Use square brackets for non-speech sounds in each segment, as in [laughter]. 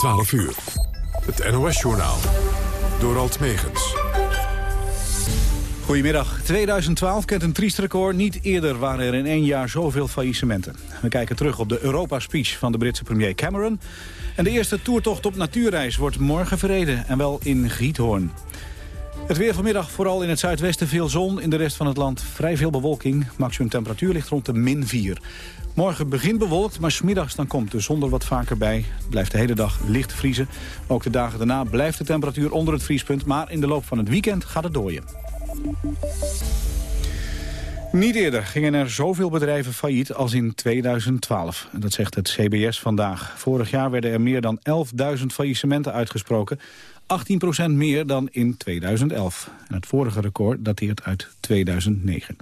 12 uur. Het NOS-journaal. Door Alt Megens. Goedemiddag. 2012 kent een triest record. Niet eerder waren er in één jaar zoveel faillissementen. We kijken terug op de Europa-speech van de Britse premier Cameron. En de eerste toertocht op natuurreis wordt morgen verreden. En wel in Giethoorn. Het weer vanmiddag vooral in het zuidwesten veel zon. In de rest van het land vrij veel bewolking. Maximum temperatuur ligt rond de min 4. Morgen begint bewolkt, maar smiddags dan komt de zon er wat vaker bij. Het blijft de hele dag licht vriezen. Ook de dagen daarna blijft de temperatuur onder het vriespunt... maar in de loop van het weekend gaat het dooien. Niet eerder gingen er zoveel bedrijven failliet als in 2012. Dat zegt het CBS vandaag. Vorig jaar werden er meer dan 11.000 faillissementen uitgesproken. 18% meer dan in 2011. En het vorige record dateert uit 2009.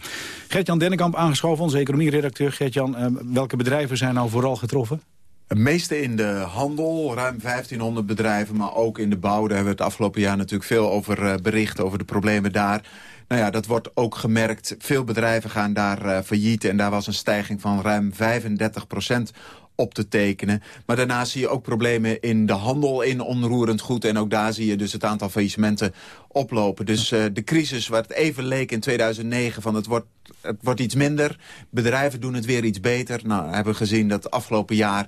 Gert-Jan Dennekamp aangeschoven, onze economieredacteur. Gert-Jan, eh, welke bedrijven zijn nou vooral getroffen? Het meeste in de handel, ruim 1500 bedrijven, maar ook in de bouw. Daar hebben we het afgelopen jaar natuurlijk veel over uh, bericht, over de problemen daar. Nou ja, dat wordt ook gemerkt. Veel bedrijven gaan daar uh, failliet en daar was een stijging van ruim 35 procent op te tekenen. Maar daarna zie je ook problemen in de handel in onroerend goed. En ook daar zie je dus het aantal faillissementen oplopen. Dus uh, de crisis waar het even leek in 2009 van het wordt, het wordt iets minder. Bedrijven doen het weer iets beter. Nou, hebben we gezien dat afgelopen jaar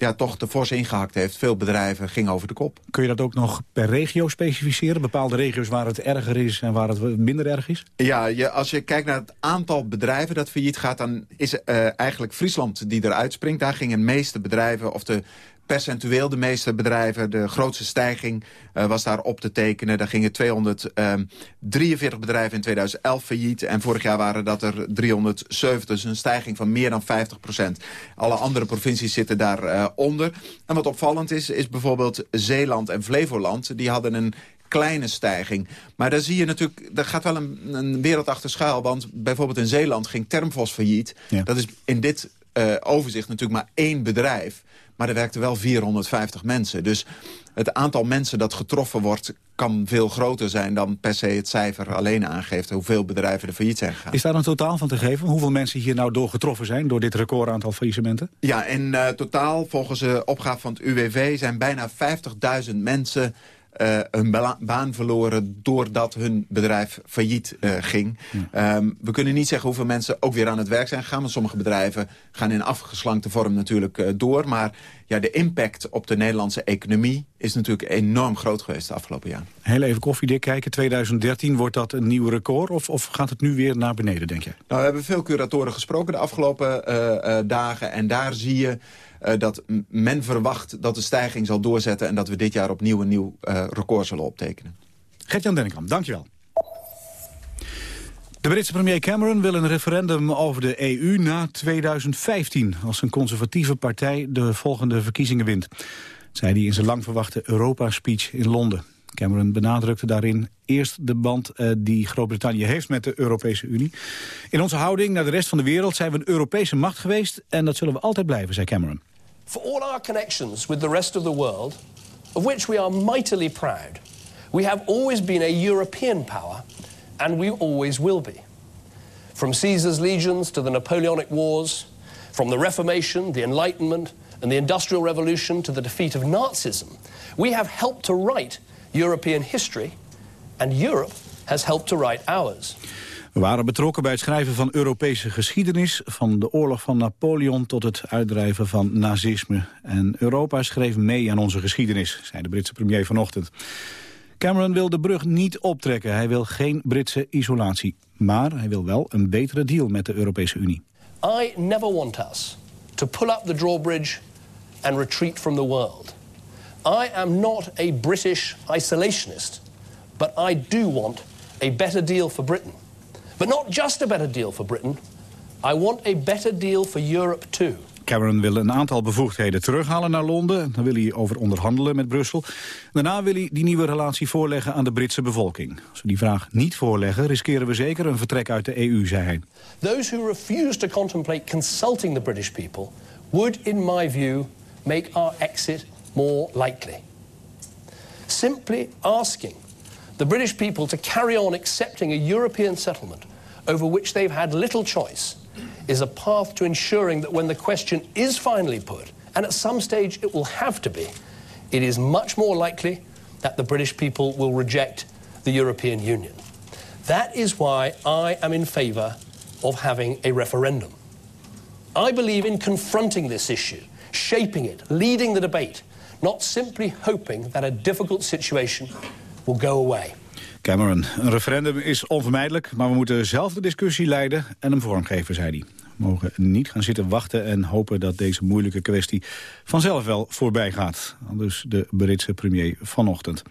ja, toch de fors ingehakt heeft. Veel bedrijven gingen over de kop. Kun je dat ook nog per regio specificeren? Bepaalde regio's waar het erger is en waar het minder erg is? Ja, je, als je kijkt naar het aantal bedrijven dat failliet gaat... dan is uh, eigenlijk Friesland die eruit springt. Daar gingen de meeste bedrijven, of de percentueel de meeste bedrijven. De grootste stijging uh, was daar op te tekenen. Daar gingen 243 ehm, bedrijven in 2011 failliet. En vorig jaar waren dat er 370. Dus een stijging van meer dan 50 procent. Alle andere provincies zitten daaronder. Uh, onder. en wat opvallend is, is bijvoorbeeld Zeeland en Flevoland. Die hadden een kleine stijging. Maar daar zie je natuurlijk, daar gaat wel een, een wereld achter schuil. Want bijvoorbeeld in Zeeland ging Termfos failliet. Ja. Dat is in dit uh, overzicht natuurlijk maar één bedrijf. Maar er werkten wel 450 mensen. Dus het aantal mensen dat getroffen wordt kan veel groter zijn dan per se het cijfer alleen aangeeft hoeveel bedrijven er failliet zijn gegaan. Is daar een totaal van te geven? Hoeveel mensen hier nou door getroffen zijn door dit recordaantal faillissementen? Ja, in uh, totaal volgens de opgave van het UWV zijn bijna 50.000 mensen uh, hun baan verloren doordat hun bedrijf failliet uh, ging. Ja. Um, we kunnen niet zeggen hoeveel mensen ook weer aan het werk zijn gegaan. Want sommige bedrijven gaan in afgeslankte vorm natuurlijk uh, door. Maar ja, de impact op de Nederlandse economie is natuurlijk enorm groot geweest de afgelopen jaar. Heel even koffiedik kijken. 2013, wordt dat een nieuw record? Of, of gaat het nu weer naar beneden, denk je? Nou, we hebben veel curatoren gesproken de afgelopen dagen. En daar zie je uh, dat men verwacht dat de stijging zal doorzetten... en dat we dit jaar opnieuw een nieuw uh, record zullen optekenen. Gert-Jan Dennekamp, dankjewel. De Britse premier Cameron wil een referendum over de EU na 2015... als een conservatieve partij de volgende verkiezingen wint. zei hij in zijn lang verwachte Europa-speech in Londen. Cameron benadrukte daarin eerst de band uh, die Groot-Brittannië heeft met de Europese Unie. In onze houding naar de rest van de wereld zijn we een Europese macht geweest... en dat zullen we altijd blijven, zei Cameron. For all our connections with the rest of the world, of which we are mightily proud, we have always been a European power, and we always will be. From Caesar's legions to the Napoleonic Wars, from the Reformation, the Enlightenment, and the Industrial Revolution to the defeat of Nazism, we have helped to write European history, and Europe has helped to write ours. We waren betrokken bij het schrijven van Europese geschiedenis... van de oorlog van Napoleon tot het uitdrijven van nazisme. En Europa schreef mee aan onze geschiedenis, zei de Britse premier vanochtend. Cameron wil de brug niet optrekken. Hij wil geen Britse isolatie. Maar hij wil wel een betere deal met de Europese Unie. I never want us to pull up the drawbridge and retreat from the world. I am not a British isolationist, but I do want a better deal for Britain. But not just a better deal for Britain. I want a better deal for Europe too. Cameron wil een aantal bevoegdheden terughalen naar Londen. Dan wil hij over onderhandelen met Brussel. Daarna wil hij die nieuwe relatie voorleggen aan de Britse bevolking. Als we die vraag niet voorleggen, riskeren we zeker een vertrek uit de EU, zei hij. Those who refuse to contemplate consulting the British people... would, in my view, make our exit more likely. Simply asking the British people to carry on accepting a European settlement over which they've had little choice is a path to ensuring that when the question is finally put, and at some stage it will have to be, it is much more likely that the British people will reject the European Union. That is why I am in favour of having a referendum. I believe in confronting this issue, shaping it, leading the debate, not simply hoping that a difficult situation will go away. Cameron, een referendum is onvermijdelijk, maar we moeten zelf de discussie leiden en hem vormgeven, zei hij. We mogen niet gaan zitten wachten en hopen dat deze moeilijke kwestie vanzelf wel voorbij gaat. Dus de Britse premier vanochtend.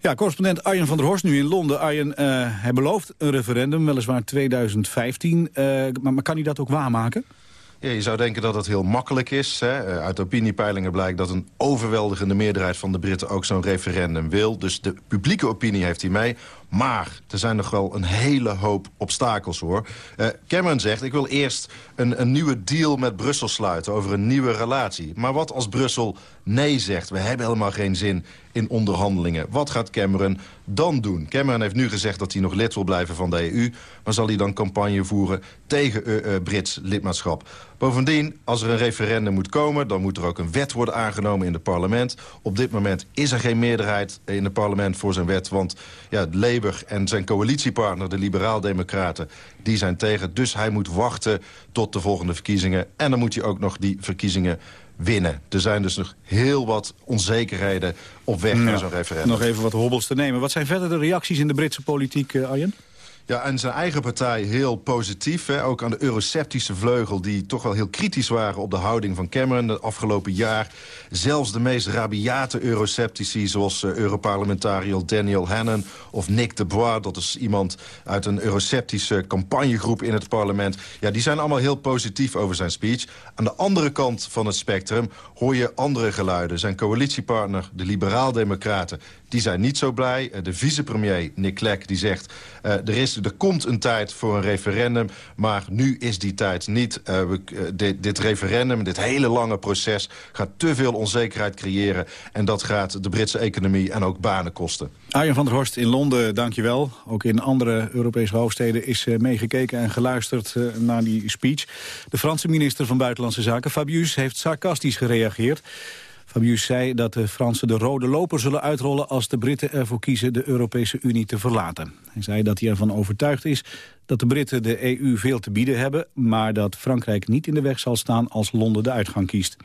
Ja, correspondent Arjen van der Horst nu in Londen. Arjen, uh, hij belooft een referendum, weliswaar 2015. Uh, maar, maar kan hij dat ook waarmaken? Ja, je zou denken dat het heel makkelijk is. Hè. Eh, uit opiniepeilingen blijkt dat een overweldigende meerderheid van de Britten ook zo'n referendum wil. Dus de publieke opinie heeft hij mee. Maar er zijn nog wel een hele hoop obstakels, hoor. Uh, Cameron zegt, ik wil eerst een, een nieuwe deal met Brussel sluiten... over een nieuwe relatie. Maar wat als Brussel nee zegt? We hebben helemaal geen zin in onderhandelingen. Wat gaat Cameron dan doen? Cameron heeft nu gezegd dat hij nog lid wil blijven van de EU... maar zal hij dan campagne voeren tegen uh, Brits lidmaatschap? Bovendien, als er een referendum moet komen... dan moet er ook een wet worden aangenomen in het parlement. Op dit moment is er geen meerderheid in het parlement voor zijn wet... want ja, Labour en zijn coalitiepartner, de Liberaal-Democraten, die zijn tegen. Dus hij moet wachten tot de volgende verkiezingen. En dan moet hij ook nog die verkiezingen winnen. Er zijn dus nog heel wat onzekerheden op weg naar zo'n referendum. Nog even wat hobbels te nemen. Wat zijn verder de reacties in de Britse politiek, uh, Arjen? Ja, en zijn eigen partij heel positief. Hè? Ook aan de euroceptische vleugel die toch wel heel kritisch waren... op de houding van Cameron het afgelopen jaar. Zelfs de meest rabiate euroceptici... zoals uh, Europarlementariër Daniel Hannan of Nick de Bois... dat is iemand uit een euroceptische campagnegroep in het parlement... ja, die zijn allemaal heel positief over zijn speech. Aan de andere kant van het spectrum hoor je andere geluiden. Zijn coalitiepartner, de Liberaal-Democraten die zijn niet zo blij. De vicepremier Nick Clegg die zegt... Uh, er, is, er komt een tijd voor een referendum, maar nu is die tijd niet. Uh, dit, dit, referendum, dit hele lange proces... gaat te veel onzekerheid creëren. En dat gaat de Britse economie en ook banen kosten. Arjen van der Horst in Londen, dankjewel. Ook in andere Europese hoofdsteden is meegekeken en geluisterd naar die speech. De Franse minister van Buitenlandse Zaken, Fabius, heeft sarcastisch gereageerd. Fabius zei dat de Fransen de rode loper zullen uitrollen... als de Britten ervoor kiezen de Europese Unie te verlaten. Hij zei dat hij ervan overtuigd is dat de Britten de EU veel te bieden hebben... maar dat Frankrijk niet in de weg zal staan als Londen de uitgang kiest.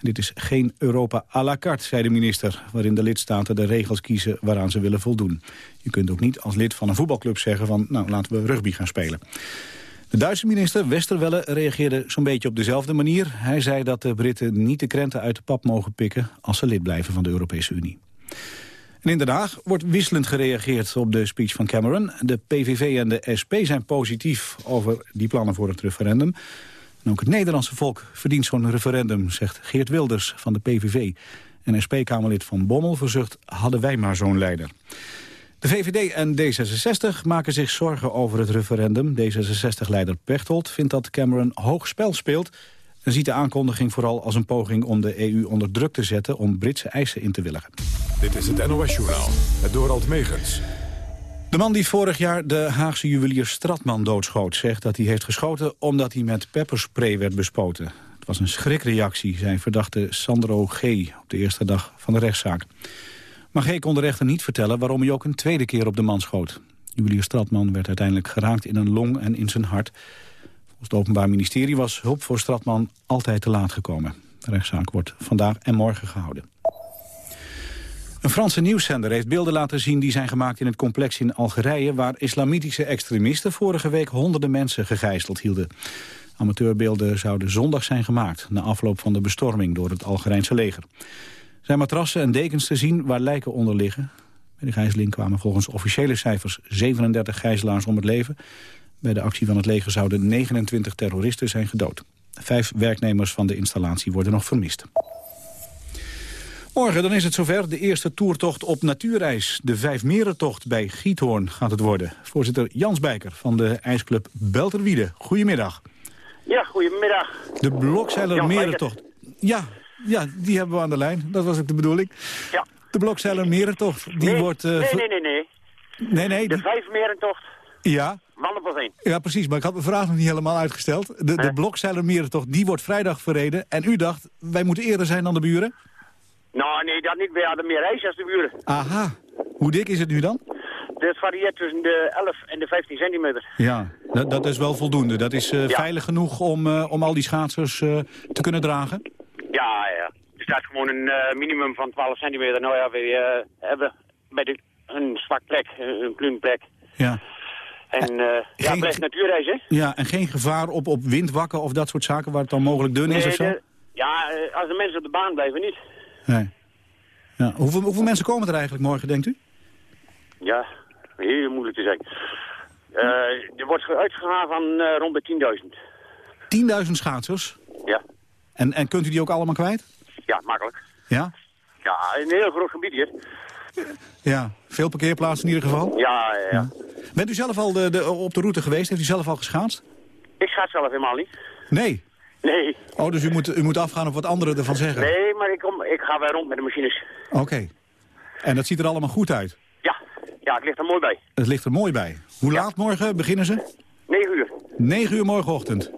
Dit is geen Europa à la carte, zei de minister... waarin de lidstaten de regels kiezen waaraan ze willen voldoen. Je kunt ook niet als lid van een voetbalclub zeggen van... nou, laten we rugby gaan spelen. De Duitse minister Westerwelle reageerde zo'n beetje op dezelfde manier. Hij zei dat de Britten niet de krenten uit de pap mogen pikken... als ze lid blijven van de Europese Unie. En in Den Haag wordt wisselend gereageerd op de speech van Cameron. De PVV en de SP zijn positief over die plannen voor het referendum. En ook het Nederlandse volk verdient zo'n referendum, zegt Geert Wilders van de PVV. En SP-Kamerlid van Bommel verzucht, hadden wij maar zo'n leider. De VVD en D66 maken zich zorgen over het referendum. D66-leider Pechtold vindt dat Cameron hoog spel speelt... en ziet de aankondiging vooral als een poging om de EU onder druk te zetten... om Britse eisen in te willigen. Dit is het NOS-journaal, het Dorald Megens. De man die vorig jaar de Haagse juwelier Stratman doodschoot... zegt dat hij heeft geschoten omdat hij met pepperspray werd bespoten. Het was een schrikreactie, zei verdachte Sandro G. op de eerste dag van de rechtszaak. Maar G kon de rechter niet vertellen waarom hij ook een tweede keer op de man schoot. Juwelier Stratman werd uiteindelijk geraakt in een long en in zijn hart. Volgens het Openbaar Ministerie was hulp voor Stratman altijd te laat gekomen. De rechtszaak wordt vandaag en morgen gehouden. Een Franse nieuwszender heeft beelden laten zien die zijn gemaakt in het complex in Algerije... waar islamitische extremisten vorige week honderden mensen gegijzeld hielden. Amateurbeelden zouden zondag zijn gemaakt... na afloop van de bestorming door het Algerijnse leger zijn matrassen en dekens te zien waar lijken onder liggen. Bij de gijzeling kwamen volgens officiële cijfers 37 gijzelaars om het leven. Bij de actie van het leger zouden 29 terroristen zijn gedood. Vijf werknemers van de installatie worden nog vermist. Morgen dan is het zover, de eerste toertocht op natuurreis. De Vijfmerentocht bij Giethoorn gaat het worden. Voorzitter Jans Bijker van de ijsclub Belterwiede. Goedemiddag. Ja, goedemiddag. De Blokzeilermerentocht. Ja, ja, die hebben we aan de lijn. Dat was ook de bedoeling. Ja. De Blokzeiler Merentocht, die nee, wordt... Uh, nee, nee, nee, nee. Nee, nee. De die... vijf Merentocht. Ja. Wallenbeveen. Ja, precies. Maar ik had mijn vraag nog niet helemaal uitgesteld. De, de Blokzeiler Merentocht, die wordt vrijdag verreden. En u dacht, wij moeten eerder zijn dan de buren? Nou, nee, dat niet. We hadden meer ijs als de buren. Aha. Hoe dik is het nu dan? Dat varieert tussen de 11 en de 15 centimeter. Ja, dat, dat is wel voldoende. Dat is eh, Ja. veilig genoeg om, eh, om al die schaatsers eh, te kunnen dragen? Ja, ja. Er staat gewoon een eh, minimum van 12 centimeter. Nou ja, we eh, hebben bij de, een zwak plek, een een kluun plek. Ja. En eh ja, het blijft natuurreis, hè? ja, en geen gevaar op, op windwakken of dat soort zaken waar het dan mogelijk dun is of zo? de- ja, als de mensen op de baan blijven, niet. Nee. Ja. Hoeveel, hoeveel mensen komen er eigenlijk morgen, denkt u? Ja, heel moeilijk te zeggen. Er wordt uitgegaan van rond de 10.000. 10.000 schaatsers. Ja. En, en kunt u die ook allemaal kwijt? ja, makkelijk. Ja? Ja, een heel groot gebied hier. Ja. Veel parkeerplaatsen in ieder geval? Ja, ja, ja. Bent u zelf al de, de, op de route geweest? Heeft u zelf al geschaatst? Ik ga het zelf helemaal niet. Nee. Nee, Oh, dus u moet, u moet afgaan op wat anderen ervan zeggen? nee, maar ik, kom, ik ga weer rond met de machines. Oké. En dat ziet er allemaal goed uit? Ja, ja, het ligt er mooi bij. Het ligt er mooi bij. Hoe laat morgen beginnen ze? 9 uur. 9 uur morgenochtend.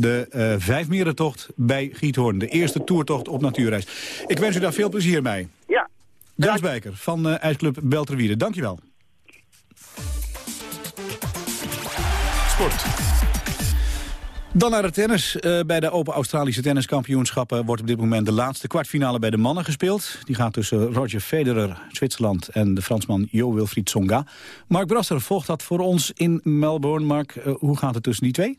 De eh vijfmierentocht bij Giethoorn. De eerste toertocht op natuurreis. Ik wens u daar veel plezier mee. Ja. Dennis Bijker van eh IJsclub Belterwiede. Dankjewel. Sport. Dan naar het tennis. Eh, bij de Open Australische Tenniskampioenschappen wordt op dit moment de laatste kwartfinale bij de mannen gespeeld. Die gaat tussen Roger Federer, Zwitserland en de Fransman Jo Wilfried Tsonga. Mark Brasser volgt dat voor ons in Melbourne. Mark, hoe gaat het tussen die twee?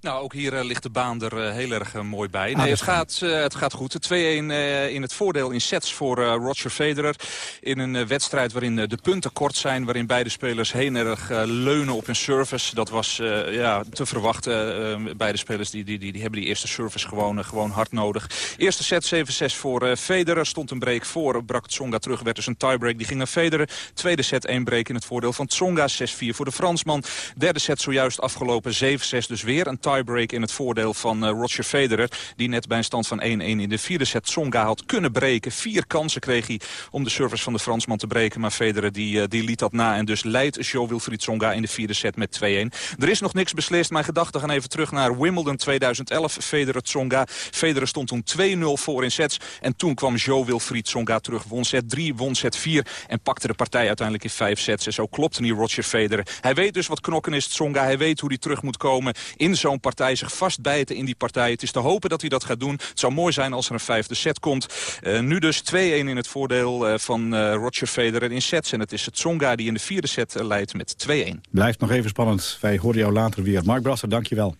Nou, ook hier eh, ligt de baan er eh, heel erg eh, mooi bij. Ah, Nee, het, gaat, het gaat goed. 2-1 eh, in het voordeel in sets voor Roger Federer. In een wedstrijd waarin de punten kort zijn. Waarin beide spelers heel erg leunen op hun service. Dat was ja, te verwachten. Beide spelers die, die, die, die hebben die eerste service gewoon, gewoon hard nodig. Eerste set 7-6 voor Federer. Stond een break voor. Brak Tsonga terug. Werd dus een tiebreak. Die ging naar Federer. Tweede set 1 break in het voordeel van Tsonga. 6-4 voor de Fransman. Derde set zojuist afgelopen 7-6. Dus weer een tiebreak in het voordeel van eh, Roger Federer. Die net bij een stand van 1-1 in de vierde set Tsonga had kunnen breken. Vier kansen kreeg hij om de service van de Fransman te breken. Maar Federer die, eh, die liet dat na. En dus leidt Jo Wilfried Tsonga in de vierde set met 2-1. Er is nog niks beslist. Mijn gedachten gaan even terug naar Wimbledon 2011. Federer Tsonga. Federer stond toen 2-0 voor in sets. En toen kwam Jo Wilfried Tsonga terug. Won set 3, won set 4. En pakte de partij uiteindelijk in vijf sets. En zo klopte niet Roger Federer. Hij weet dus wat knokken is, Tsonga. Hij weet hoe hij terug moet komen in zo'n partij. Zich vastbijten in die partij. Het is te hopen dat hij dat gaat doen. Het zou mooi zijn als er een vijfde set komt. Eh, nu dus 2-1 in het voordeel eh, van eh, Roger Federer in sets. En het is het Tsonga die in de vierde set leidt met 2-1. Blijft nog even spannend. Wij horen jou later weer. Mark Brasser, dankjewel.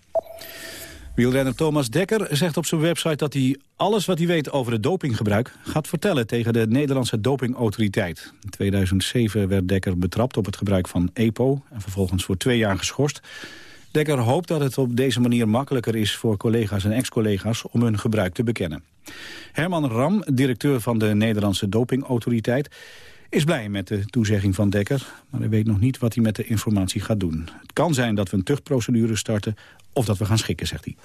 Wielrenner Thomas Dekker zegt op zijn website dat hij alles wat hij weet over het dopinggebruik gaat vertellen tegen de Nederlandse dopingautoriteit. In 2007 werd Dekker betrapt op het gebruik van EPO en vervolgens voor twee jaar geschorst. Dekker hoopt dat het op deze manier makkelijker is voor collega's en ex-collega's om hun gebruik te bekennen. Herman Ram, directeur van de Nederlandse dopingautoriteit, is blij met de toezegging van Dekker, maar hij weet nog niet wat hij met de informatie gaat doen. Het kan zijn dat we een tuchtprocedure starten of dat we gaan schikken, zegt hij.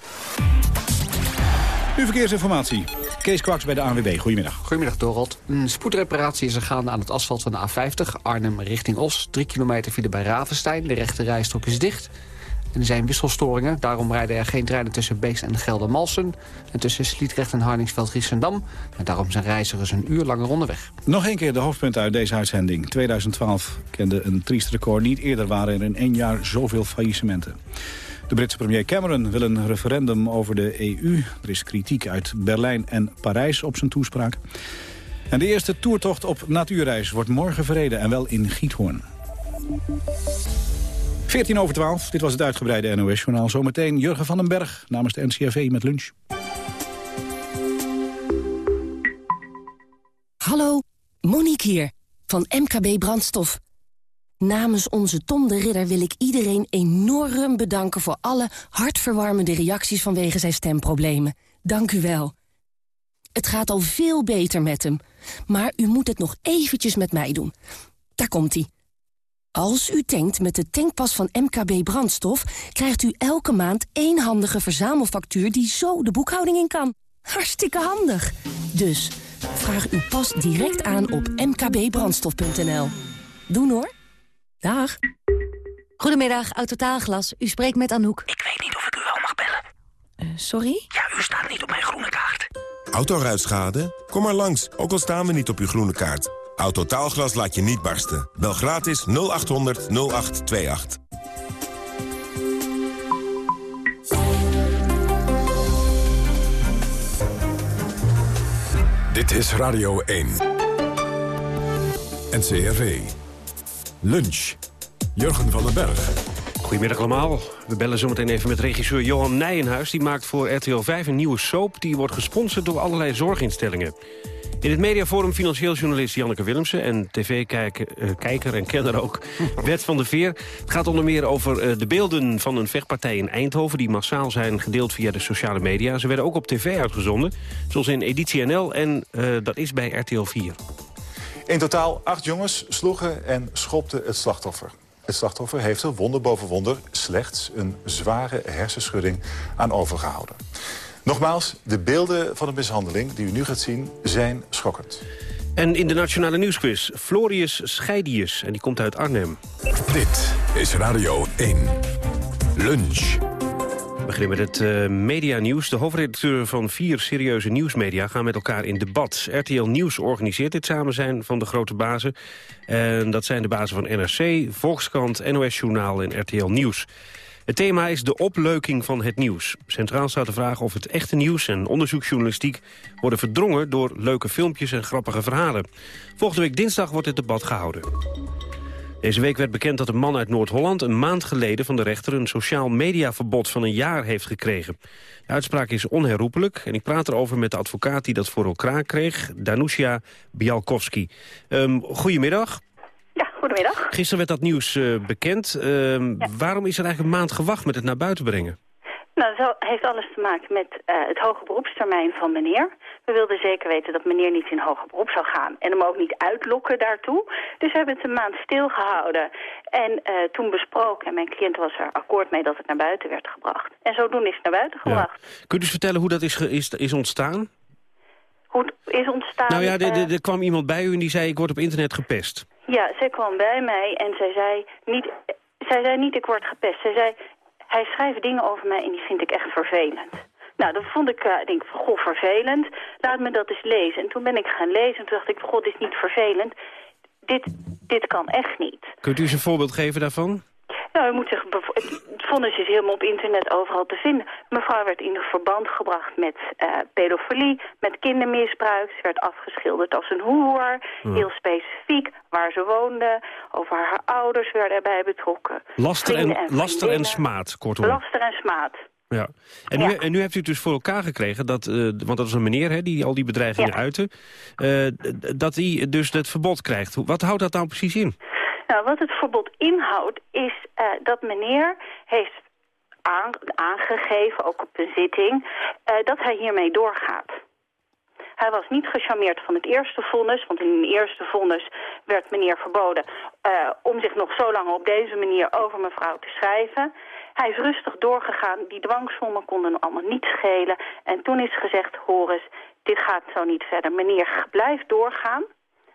Nu verkeersinformatie. Kees Kwaks bij de ANWB. Goedemiddag. Goedemiddag, Dorot. Een spoedreparatie is er gaande aan het asfalt van de A50. Arnhem richting Os. Drie kilometer file bij Ravenstein. De rechte rijstrook is dicht. Er zijn wisselstoringen. Daarom rijden er geen treinen tussen Beeks en Geldermalsen. En tussen Sliedrecht en Hardingsveld-Giessendam. En daarom zijn reizigers een uur langer onderweg. Nog een keer de hoofdpunten uit deze uitzending. 2012 kende een triest record. Niet eerder waren er in één jaar zoveel faillissementen. De Britse premier Cameron wil een referendum over de EU. Er is kritiek uit Berlijn en Parijs op zijn toespraak. En de eerste toertocht op natuurreis wordt morgen verreden en wel in Giethoorn. 14 over 12, dit was het uitgebreide NOS-journaal. Zometeen Jurgen van den Berg namens de NCRV met lunch. Hallo, Monique hier, van MKB Brandstof. Namens onze Tom de Ridder wil ik iedereen enorm bedanken... voor alle hartverwarmende reacties vanwege zijn stemproblemen. Dank u wel. Het gaat al veel beter met hem, maar u moet het nog eventjes met mij doen. Daar komt-ie. Als u tankt met de tankpas van MKB Brandstof... krijgt u elke maand één handige verzamelfactuur... die zo de boekhouding in kan. Hartstikke handig. Dus vraag uw pas direct aan op mkbbrandstof.nl. Doen hoor. Dag. Goedemiddag, Autotaalglas. U spreekt met Anouk. Ik weet niet of ik u wel mag bellen. sorry? Ja, u staat niet op mijn groene kaart. Autoruitschade? Kom maar langs, ook al staan we niet op uw groene kaart. Autotaalglas laat je niet barsten. Bel gratis 0800 0828. Dit is Radio 1. NCRV. Lunch. Jurgen van den Berg. Goedemiddag allemaal. We bellen zometeen even met regisseur Johan Nijenhuis. Die maakt voor RTL 5 een nieuwe soap. Die wordt gesponsord door allerlei zorginstellingen. In het mediaforum financieel journalist Janneke Willemsen... en tv-kijker en kenner ook [laughs] Bert van der Veer. Het gaat onder meer over eh, de beelden van een vechtpartij in Eindhoven... die massaal zijn gedeeld via de sociale media. Ze werden ook op tv uitgezonden, zoals in Editie NL... en uh, dat is bij RTL 4. In totaal acht jongens sloegen en schopten het slachtoffer. Het slachtoffer heeft er wonder boven wonder slechts een zware hersenschudding aan overgehouden. Nogmaals, de beelden van de mishandeling die u nu gaat zien zijn schokkend. En in de Nationale Nieuwsquiz, Florius Scheidius. En die komt uit Arnhem. Dit is Radio 1. Lunch. We beginnen met het uh, medianieuws. De hoofdredacteur van vier serieuze nieuwsmedia gaan met elkaar in debat. RTL Nieuws organiseert dit samen zijn van de grote bazen. En dat zijn de bazen van NRC, Volkskrant, NOS Journaal en RTL Nieuws. Het thema is de opleuking van het nieuws. Centraal staat de vraag of het echte nieuws en onderzoeksjournalistiek... worden verdrongen door leuke filmpjes en grappige verhalen. Volgende week dinsdag wordt het debat gehouden. Deze week werd bekend dat een man uit Noord-Holland een maand geleden van de rechter een sociaal mediaverbod van een jaar heeft gekregen. De uitspraak is onherroepelijk en ik praat erover met de advocaat die dat voor elkaar kreeg, Danusia Bialkowski. Um, goedemiddag. Goedemiddag. Gisteren werd dat nieuws uh, bekend. Ja. Waarom is er eigenlijk een maand gewacht met het naar buiten brengen? Nou, dat heeft alles te maken met uh, het hoge beroepstermijn van meneer. We wilden zeker weten dat meneer niet in hoger beroep zou gaan. En hem ook niet uitlokken daartoe. Dus we hebben het een maand stilgehouden. En uh, toen besproken. En mijn cliënt was er akkoord mee dat het naar buiten werd gebracht. En zodoende is het naar buiten gebracht. Ja. Kunt u eens vertellen hoe dat is, is, is ontstaan? Hoe het is ontstaan? Nou ja, er, er kwam iemand bij u en die zei ik word op internet gepest. Ja, zij kwam bij mij en zij zei niet, zij zei niet ik word gepest. Zij zei hij schrijft dingen over mij en die vind ik echt vervelend. Nou, dat vond ik, uh, denk goh, vervelend. Laat me dat eens lezen. En toen ben ik gaan lezen en toen dacht ik, god, dit is niet vervelend. Dit, dit kan echt niet. Kunt u eens een voorbeeld geven daarvan? Nou, u moet zich, het vonnis is helemaal op internet overal te vinden. Mevrouw werd in verband gebracht met uh, pedofilie, met kindermisbruik. Ze werd afgeschilderd als een hoer, ja. heel specifiek, waar ze woonde. Over haar ouders werden erbij betrokken. Laster en, en, laster en smaad, kortom. Laster en smaad. Ja. En, nu, ja. en nu hebt u het dus voor elkaar gekregen, dat, uh, want dat is een meneer hè, die al die bedreigingen ja. uitte, uh, dat hij dus het verbod krijgt. Wat houdt dat nou precies in? Nou, wat het verbod inhoudt is uh, dat meneer heeft aan, aangegeven, ook op een zitting, uh, dat hij hiermee doorgaat. Hij was niet gecharmeerd van het eerste vonnis, want in het eerste vonnis werd meneer verboden uh, om zich nog zo lang op deze manier over mevrouw te schrijven. Hij is rustig doorgegaan, die dwangsommen konden allemaal niet schelen. En toen is gezegd, Horus, dit gaat zo niet verder. Meneer blijft doorgaan,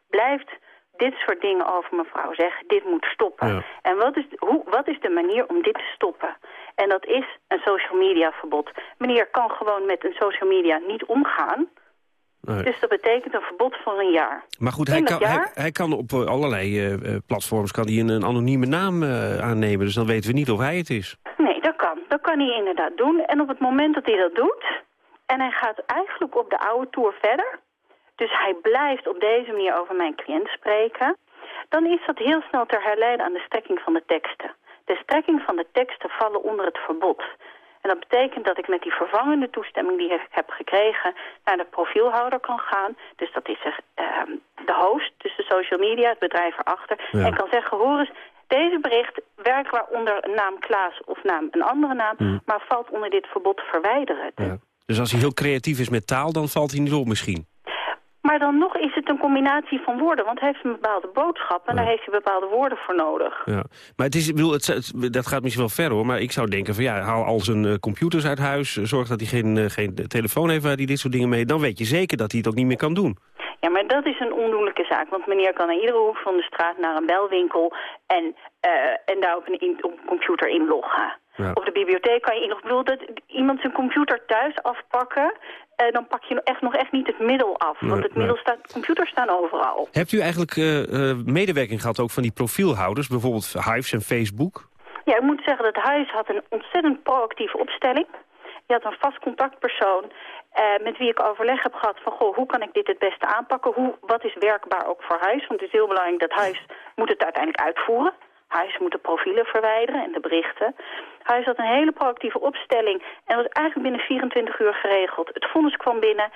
blijft dit soort dingen over mevrouw zeggen. Dit moet stoppen. Ja. En wat is, hoe, wat is de manier om dit te stoppen? En dat is een social media verbod. Meneer kan gewoon met een social media niet omgaan. Nee. Dus dat betekent een verbod van een jaar. Maar goed, hij kan, hij, hij, kan, op allerlei uh, platforms kan hij een, een anonieme naam uh, aannemen. Dus dan weten we niet of hij het is. Nee, dat kan. Dat kan hij inderdaad doen. En op het moment dat hij dat doet... en hij gaat eigenlijk op de oude tour verder... Dus hij blijft op deze manier over mijn cliënt spreken. Dan is dat heel snel te herleiden aan de strekking van de teksten. De strekking van de teksten vallen onder het verbod. En dat betekent dat ik met die vervangende toestemming die ik heb gekregen... naar de profielhouder kan gaan. Dus dat is er, uh, de host, dus de social media, het bedrijf erachter. Ja. En kan zeggen, hoor eens, deze bericht werkt waaronder naam Klaas of naam een andere naam... Mm. maar valt onder dit verbod verwijderen. Ja. Dus als hij heel creatief is met taal, dan valt hij niet op misschien? Maar dan nog is het een combinatie van woorden. Want hij heeft een bepaalde boodschap en ja. daar heeft hij bepaalde woorden voor nodig. Ja. Maar het is, ik bedoel, het, het, dat gaat misschien wel ver hoor. Maar ik zou denken van ja, haal al zijn uh, computers uit huis. Zorg dat hij geen, uh, geen telefoon heeft waar hij dit soort dingen mee... Dan weet je zeker dat hij het ook niet meer kan doen. Ja, maar dat is een ondoenlijke zaak. Want meneer kan naar iedere hoek van de straat naar een belwinkel... en, uh, en daar op een, in, op een computer inloggen. Ja. Op de bibliotheek kan je in... Bedoel, dat iemand zijn computer thuis afpakken... eh, dan pak je echt nog echt niet het middel af. Nee, want het nee. middel staat, computers staan overal. Hebt u eigenlijk eh, eh, medewerking gehad ook van die profielhouders, bijvoorbeeld Hives en Facebook? Ja, ik moet zeggen dat huis had een ontzettend proactieve opstelling. Je had een vast contactpersoon eh, met wie ik overleg heb gehad van... Goh, hoe kan ik dit het beste aanpakken? Hoe, wat is werkbaar ook voor huis? Want het is heel belangrijk dat huis moet het uiteindelijk uitvoeren. Huis moet de profielen verwijderen en de berichten. Huis had een hele proactieve opstelling en was eigenlijk binnen 24 uur geregeld. Het vonnis kwam binnen,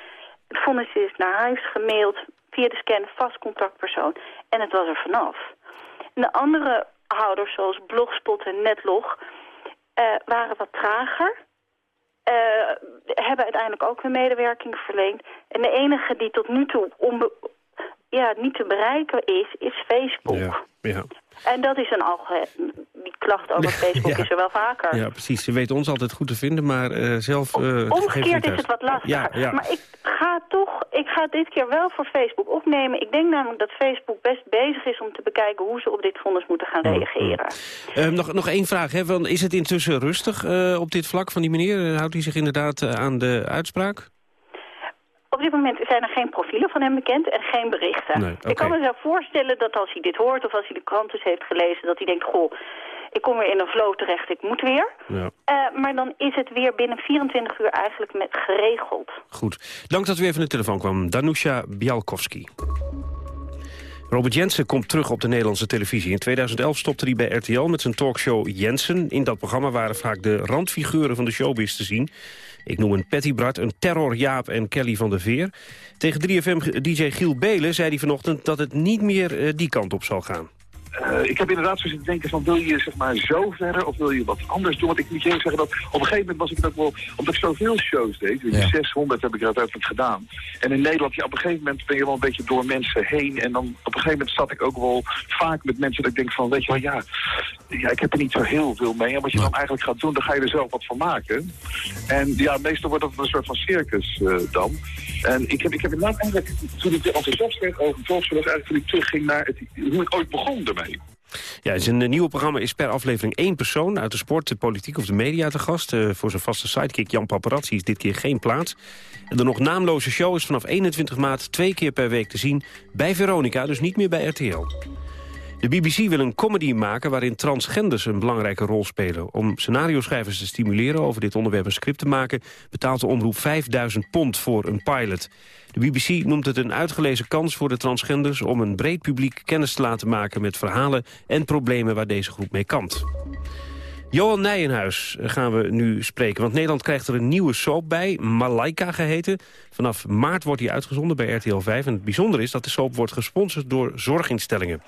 het vonnis is naar huis gemaild... via de scan, vast contactpersoon en het was er vanaf. En de andere houders, zoals Blogspot en Netlog, eh, waren wat trager. Eh, hebben uiteindelijk ook hun medewerking verleend. En de enige die tot nu toe onbe- ja, niet te bereiken is, is Facebook. Ja, ja. En dat is een algemeen... Die klacht over [laughs] Facebook Ja. is er wel vaker. ja, precies. Ze weten ons altijd goed te vinden, maar eh, zelf ze Omgekeerd is het wat lastiger. Ja. Maar ik ga toch, ik ga dit keer wel voor Facebook opnemen. Ik denk namelijk dat Facebook best bezig is om te bekijken hoe ze op dit vonnis moeten gaan reageren. Eh, nog, nog één vraag. Hè? Want is het intussen rustig eh, op dit vlak van die meneer? Houdt hij zich inderdaad aan de uitspraak? Op dit moment zijn er geen profielen van hem bekend en geen berichten. Nee, Ik kan me zo voorstellen dat als hij dit hoort of als hij de krant eens heeft gelezen... dat hij denkt, goh, ik kom weer in een flow terecht, ik moet weer. Ja. Eh, maar dan is het weer binnen 24 uur eigenlijk met geregeld. Goed. Dank dat u even aan de telefoon kwam. Danusha Bialkowski. Robert Jensen komt terug op de Nederlandse televisie. In 2011 stopte hij bij RTL met zijn talkshow Jensen. In dat programma waren vaak de randfiguren van de showbiz te zien. Ik noem een Patty Bart, een Terror Jaap en Kelly van der Veer. Tegen 3FM-dj Giel Belen zei hij vanochtend dat het niet meer eh, die kant op zal gaan. Eh, ik heb inderdaad zo zitten denken van wil je zeg maar zo verder of wil je wat anders doen? Want ik moet je zeggen dat op een gegeven moment was ik ook wel, omdat ik zoveel shows deed, weet je, Ja. 600 heb ik er uiteindelijk gedaan. En in Nederland, ja, op een gegeven moment ben je wel een beetje door mensen heen. En dan op een gegeven moment zat ik ook wel vaak met mensen dat ik denk van, weet je wel, ja, ja ik heb er niet zo heel veel mee. En wat je dan eigenlijk gaat doen, dan ga je er zelf wat van maken. En ja, meestal wordt dat een soort van circus eh, dan. En ik heb, ik heb inderdaad eigenlijk, toen ik enthousiast werd over talkshow, was eigenlijk toen ik terugging naar het, hoe ik ooit begon ermee. Ja, zijn eh, nieuwe programma is per aflevering één persoon... uit de sport, de politiek of de media te gast. Eh, voor zijn vaste sidekick Jan Paparazzi is dit keer geen plaats. De nog naamloze show is vanaf 21 maart twee keer per week te zien... bij Veronica, dus niet meer bij RTL. De BBC wil een comedy maken waarin transgenders een belangrijke rol spelen. Om scenario-schrijvers te stimuleren over dit onderwerp een script te maken... betaalt de omroep 5000 pond voor een pilot. De BBC noemt het een uitgelezen kans voor de transgenders... om een breed publiek kennis te laten maken met verhalen en problemen waar deze groep mee kampt. Johan Nijenhuis gaan we nu spreken. Want Nederland krijgt er een nieuwe soap bij, Malaika geheten. Vanaf maart wordt die uitgezonden bij RTL 5. En het bijzondere is dat de soap wordt gesponsord door zorginstellingen.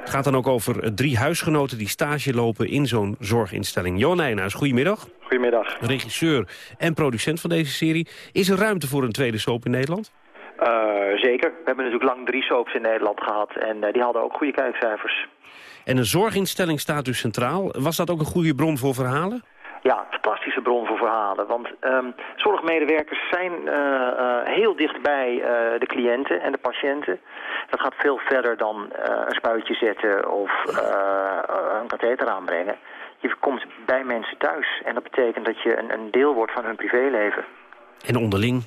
Het gaat dan ook over drie huisgenoten die stage lopen in zo'n zorginstelling. Johan Nijenhuis, goedemiddag. Goedemiddag. Regisseur en producent van deze serie. Is er ruimte voor een tweede soap in Nederland? Eh, zeker. We hebben natuurlijk lang drie soaps in Nederland gehad en eh, die hadden ook goede kijkcijfers. En een zorginstelling staat dus centraal. Was dat ook een goede bron voor verhalen? Ja, fantastische bron voor verhalen. Want ehm, zorgmedewerkers zijn eh, eh, heel dichtbij uh, de cliënten en de patiënten. Dat gaat veel verder dan een spuitje zetten of een katheter aanbrengen. Je komt bij mensen thuis en dat betekent dat je een, een deel wordt van hun privéleven. En onderling,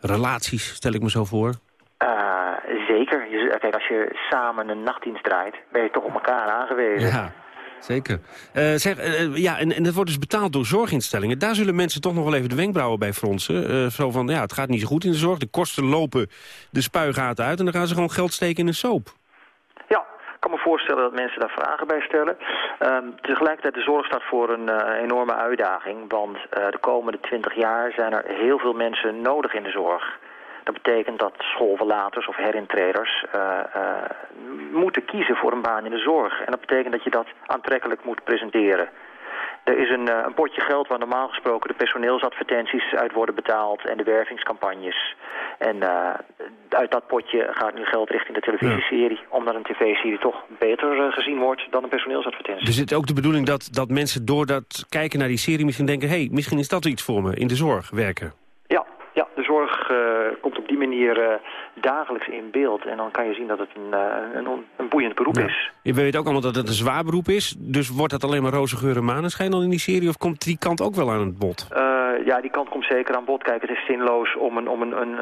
relaties, stel ik me zo voor? Uh, zeker. Je, kijk, als je samen een nachtdienst draait, ben je toch op elkaar aangewezen. Ja, zeker. Uh, zeg, uh, ja, en, en dat wordt dus betaald door zorginstellingen. Daar zullen mensen toch nog wel even de wenkbrauwen bij fronsen. zo van, ja, het gaat niet zo goed in de zorg. De kosten lopen de spuigaten uit en dan gaan ze gewoon geld steken in een soap. Ja, ik kan me voorstellen dat mensen daar vragen bij stellen. Um, tegelijkertijd, de zorg staat voor een uh, enorme uitdaging. Want de komende twintig jaar zijn er heel veel mensen nodig in de zorg. Dat betekent dat schoolverlaters of herintreders uh, uh, moeten kiezen voor een baan in de zorg. En dat betekent dat je dat aantrekkelijk moet presenteren. Er is een, uh, een potje geld waar normaal gesproken de personeelsadvertenties uit worden betaald en de wervingscampagnes. En uit dat potje gaat nu geld richting de televisieserie, ja. omdat een tv-serie toch beter gezien wordt dan een personeelsadvertentie. Dus het is ook de bedoeling dat, dat mensen door dat kijken naar die serie misschien denken, hé, hey, misschien is dat iets voor me in de zorg werken. De zorg uh, komt op die manier eh, dagelijks in beeld. En dan kan je zien dat het een, uh, een, een, boeiend beroep is. Je weet ook allemaal dat het een zwaar beroep is. Dus wordt het alleen maar roze geur en maneschijn dan in die serie? Of komt die kant ook wel aan het bod? ja, die kant komt zeker aan bod. Kijk, het is zinloos om een, om een, een,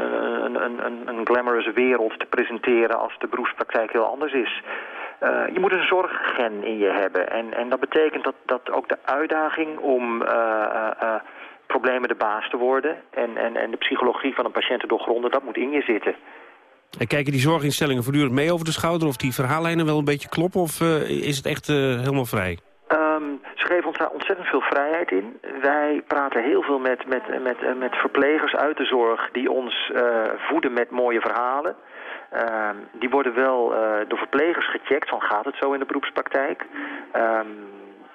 een, een, een glamorous wereld te presenteren... als de beroepspraktijk heel anders is. Uh, je moet een zorggen in je hebben. En, en dat betekent dat, dat ook de uitdaging om uh, uh, problemen de baas te worden... En, en, en de psychologie van een patiënt te doorgronden, dat moet in je zitten. En kijken die zorginstellingen voortdurend mee over de schouder... of die verhaallijnen wel een beetje kloppen of is het echt helemaal vrij? Um, ze geven ons daar ontzettend veel vrijheid in. Wij praten heel veel met, met, met, met verplegers uit de zorg... die ons voeden met mooie verhalen... Uh, die worden wel door verplegers gecheckt, van gaat het zo in de beroepspraktijk. Um,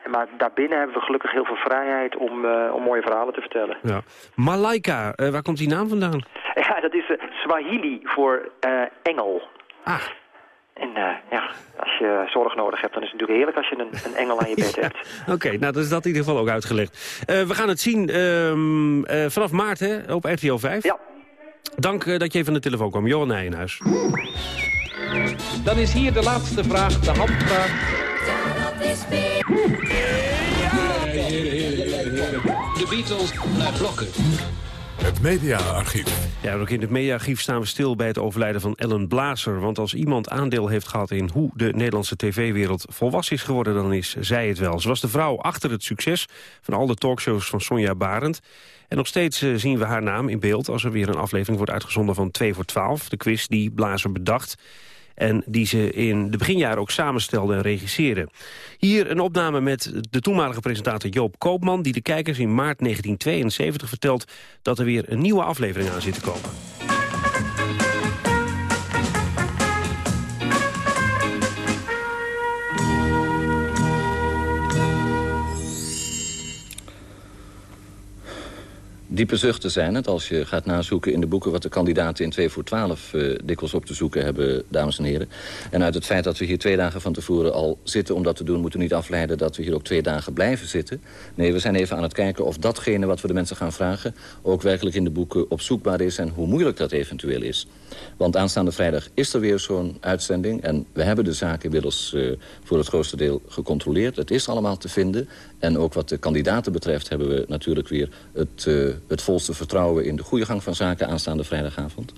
maar daarbinnen hebben we gelukkig heel veel vrijheid om, uh, om mooie verhalen te vertellen. Ja. Malaika, waar komt die naam vandaan? [laughs] Ja, dat is Swahili voor engel. Ah. En ja, als je zorg nodig hebt, dan is het natuurlijk heerlijk als je een, een engel aan je bed [laughs] hebt. Oké, okay, nou, dat is dat in ieder geval ook uitgelegd. we gaan het zien uh, vanaf maart hè, op RTL 5. Ja. Dank uh, dat je even aan de telefoon kwam. Johan Nijenhuis. Dan is hier de laatste vraag, de handvraag. De Beatles naar blokken. Het mediaarchief. Ja, ook in het mediaarchief staan we stil bij het overlijden van Ellen Blazer. Want als iemand aandeel heeft gehad in hoe de Nederlandse tv-wereld volwassen is geworden... dan is zij het wel. Ze was de vrouw achter het succes van al de talkshows van Sonja Barend. En nog steeds eh, zien we haar naam in beeld als er weer een aflevering wordt uitgezonden van 2 voor 12. De quiz die Blazer bedacht en die ze in de beginjaren ook samenstelde en regisseerde. Hier een opname met de toenmalige presentator Joop Koopman... die de kijkers in maart 1972 vertelt dat er weer een nieuwe aflevering aan zit te komen. Diepe zuchten zijn het als je gaat nazoeken in de boeken... wat de kandidaten in 2 voor 12 uh, dikwijls op te zoeken hebben, dames en heren. En uit het feit dat we hier twee dagen van tevoren al zitten om dat te doen... moeten we niet afleiden dat we hier ook twee dagen blijven zitten. Nee, we zijn even aan het kijken of datgene wat we de mensen gaan vragen... ook werkelijk in de boeken opzoekbaar is en hoe moeilijk dat eventueel is. Want aanstaande vrijdag is er weer zo'n uitzending... en we hebben de zaak inmiddels uh, voor het grootste deel gecontroleerd. Het is allemaal te vinden. En ook wat de kandidaten betreft hebben we natuurlijk weer het... Uh, het volste vertrouwen in de goede gang van zaken aanstaande vrijdagavond.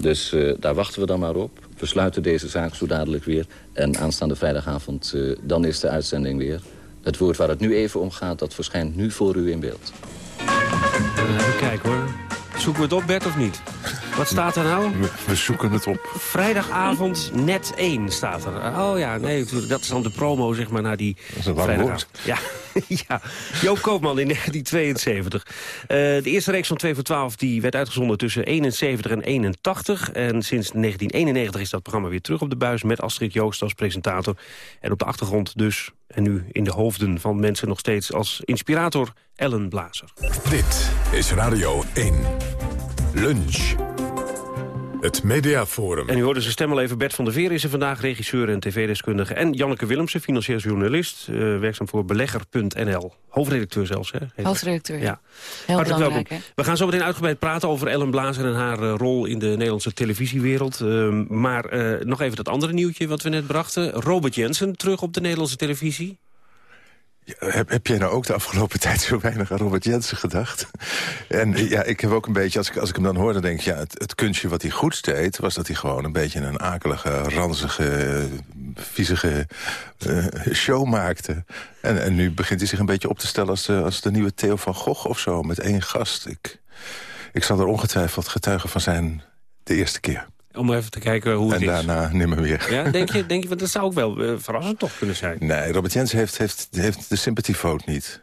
Dus uh, daar wachten we dan maar op. We sluiten deze zaak zo dadelijk weer. En aanstaande vrijdagavond, dan is de uitzending weer. Het woord waar het nu even om gaat, dat verschijnt nu voor u in beeld. Even kijken hoor. Zoeken we het op, Bert, of niet? Wat staat er nou? We, zoeken het op. Vrijdagavond net 1 staat er. Oh ja, nee, dat is dan de promo, zeg maar, naar die vrijdagavond. Ja, [laughs] ja, Joop Koopman in [laughs] 1972. Uh, de eerste reeks van 2 voor 12 die werd uitgezonden tussen 71 en 81. En sinds 1991 is dat programma weer terug op de buis... met Astrid Joost als presentator. En op de achtergrond dus, en nu in de hoofden van mensen nog steeds... als inspirator Ellen Blazer. Dit is Radio 1. Lunch. Het Mediaforum. En u hoorde zijn stem al even. Bert van der Veer is er vandaag, regisseur en tv-deskundige. En Janneke Willemsen, financieel journalist. Uh, werkzaam voor belegger.nl. Hoofdredacteur zelfs, hè? Hoofdredacteur, ja. Heel Hartelijk belangrijk, welkom. We gaan zo meteen uitgebreid praten over Ellen Blazer... en haar uh, rol in de Nederlandse televisiewereld. Uh, maar nog even dat andere nieuwtje wat we net brachten. Robert Jensen terug op de Nederlandse televisie. Heb, heb jij nou ook de afgelopen [laughs] tijd zo weinig aan Robert Jensen gedacht? En ja, ik heb ook een beetje, als ik, als ik hem dan hoor, dan denk ik... ja, het, het kunstje wat hij goed deed, was dat hij gewoon een beetje een akelige, ranzige, viezige uh, show maakte. En, en nu begint hij zich een beetje op te stellen als de, als de nieuwe Theo van Gogh of zo, met één gast. Ik, ik zal er ongetwijfeld getuigen van zijn de eerste keer. Om even te kijken hoe het en is. En daarna nimmer meer. Ja, denk je, [laughs] denk je, want dat zou ook wel uh, verrassend toch kunnen zijn. Nee, Robert Jens heeft, heeft, heeft de sympathievote niet.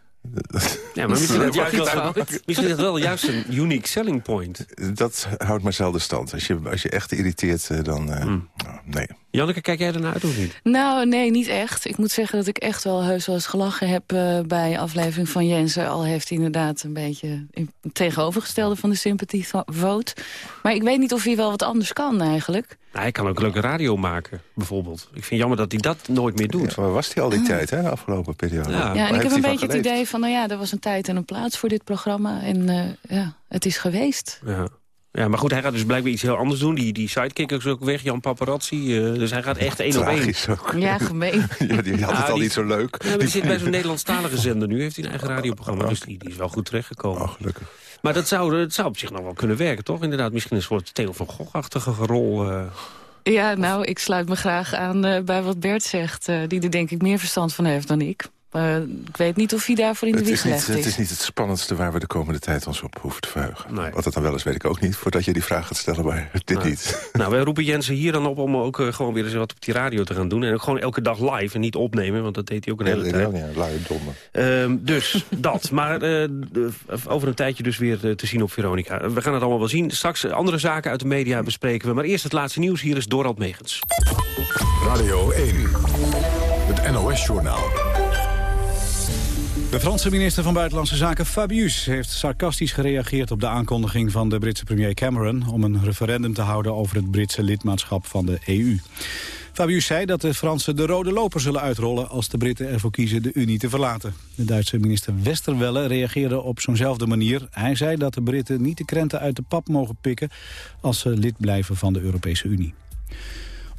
Ja, maar misschien, [laughs] dat juist wel, misschien is dat wel juist een unique selling point. Dat houdt maar zelden stand. Als je, als je echt irriteert, eh, dan... Uh, mm. nee. Janneke, kijk jij ernaar uit of niet? Nou, nee, niet echt. Ik moet zeggen dat ik echt wel heus wel eens gelachen heb... Uh, bij aflevering van Jensen. Al heeft hij inderdaad een beetje het tegenovergestelde van de sympathie vote. Maar ik weet niet of hij wel wat anders kan eigenlijk. Nou, hij kan ook leuke radio maken, bijvoorbeeld. Ik vind jammer dat hij dat nooit meer doet. Ja, waar was hij al die ah. tijd, hè, de afgelopen periode? Ja, ja en ik heb een beetje het idee van... nou ja, er was een tijd en een plaats voor dit programma. En uh, ja, het is geweest. Ja. Ja, maar goed, hij gaat dus blijkbaar iets heel anders doen. Die, die sidekick is ook weg, Jan Paparazzi. Uh, dus hij gaat echt één op één. Ook. Ja, gemeen. [laughs] ja, die had het al die- niet zo leuk. Ja, die zit bij zo'n Nederlandstalige zender nu. Heeft hij een eigen radioprogramma. Dus die, die is wel goed terechtgekomen. Oh, gelukkig. Maar dat zou, dat zou op zich nog wel kunnen werken, toch? Inderdaad, misschien een soort Theo van Gogh-achtige rol. eh. Ja, nou, ik sluit me graag aan eh, bij wat Bert zegt. eh, die er denk ik meer verstand van heeft dan ik. Eh, ik weet niet of hij daarvoor in de wieg is, gelegd het is niet het spannendste waar we de komende tijd ons op hoeven te verheugen. Nee. Wat het dan wel is, weet ik ook niet, voordat je die vraag gaat stellen, maar [laughs] dit niet. Nou, wij roepen Jensen hier dan op om ook eh, gewoon weer eens wat op die radio te gaan doen. En ook gewoon elke dag live en niet opnemen, want dat deed hij ook een hele Nee, tijd. lui domme. Ehm, dus [laughs] dat. Maar eh, over een tijdje dus weer te zien op Veronica. We gaan het allemaal wel zien. Straks andere zaken uit de media bespreken we. Maar eerst het laatste nieuws. Hier is Dorald Megens. Radio 1, het NOS-journaal. De Franse minister van Buitenlandse Zaken Fabius heeft sarcastisch gereageerd op de aankondiging van de Britse premier Cameron om een referendum te houden over het Britse lidmaatschap van de EU. Fabius zei dat de Fransen de rode loper zullen uitrollen als de Britten ervoor kiezen de Unie te verlaten. De Duitse minister Westerwelle reageerde op zo'nzelfde manier. Hij zei dat de Britten niet de krenten uit de pap mogen pikken als ze lid blijven van de Europese Unie.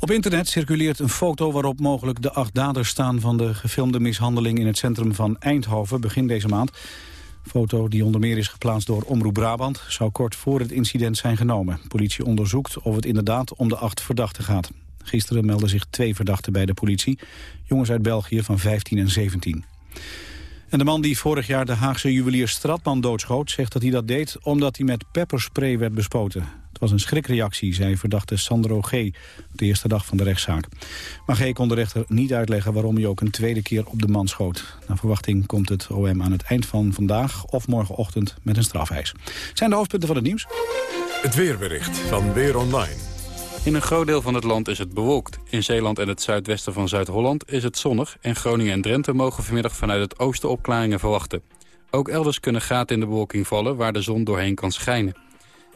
Op internet circuleert een foto waarop mogelijk de acht daders staan... van de gefilmde mishandeling in het centrum van Eindhoven begin deze maand. Foto die onder meer is geplaatst door Omroep Brabant... zou kort voor het incident zijn genomen. Politie onderzoekt of het inderdaad om de acht verdachten gaat. Gisteren meldden zich twee verdachten bij de politie. Jongens uit België van 15 en 17. En de man die vorig jaar de Haagse juwelier Stratman doodschoot... zegt dat hij dat deed omdat hij met pepperspray werd bespoten. Het was een schrikreactie, zei verdachte Sandro G. de eerste dag van de rechtszaak. Maar G kon de rechter niet uitleggen waarom hij ook een tweede keer op de man schoot. Naar verwachting komt het OM aan het eind van vandaag of morgenochtend met een strafeis. Zijn de hoofdpunten van het nieuws? Het weerbericht van Weer Online. In een groot deel van het land is het bewolkt. In Zeeland en het zuidwesten van Zuid-Holland is het zonnig... en Groningen en Drenthe mogen vanmiddag vanuit het oosten opklaringen verwachten. Ook elders kunnen gaten in de bewolking vallen waar de zon doorheen kan schijnen.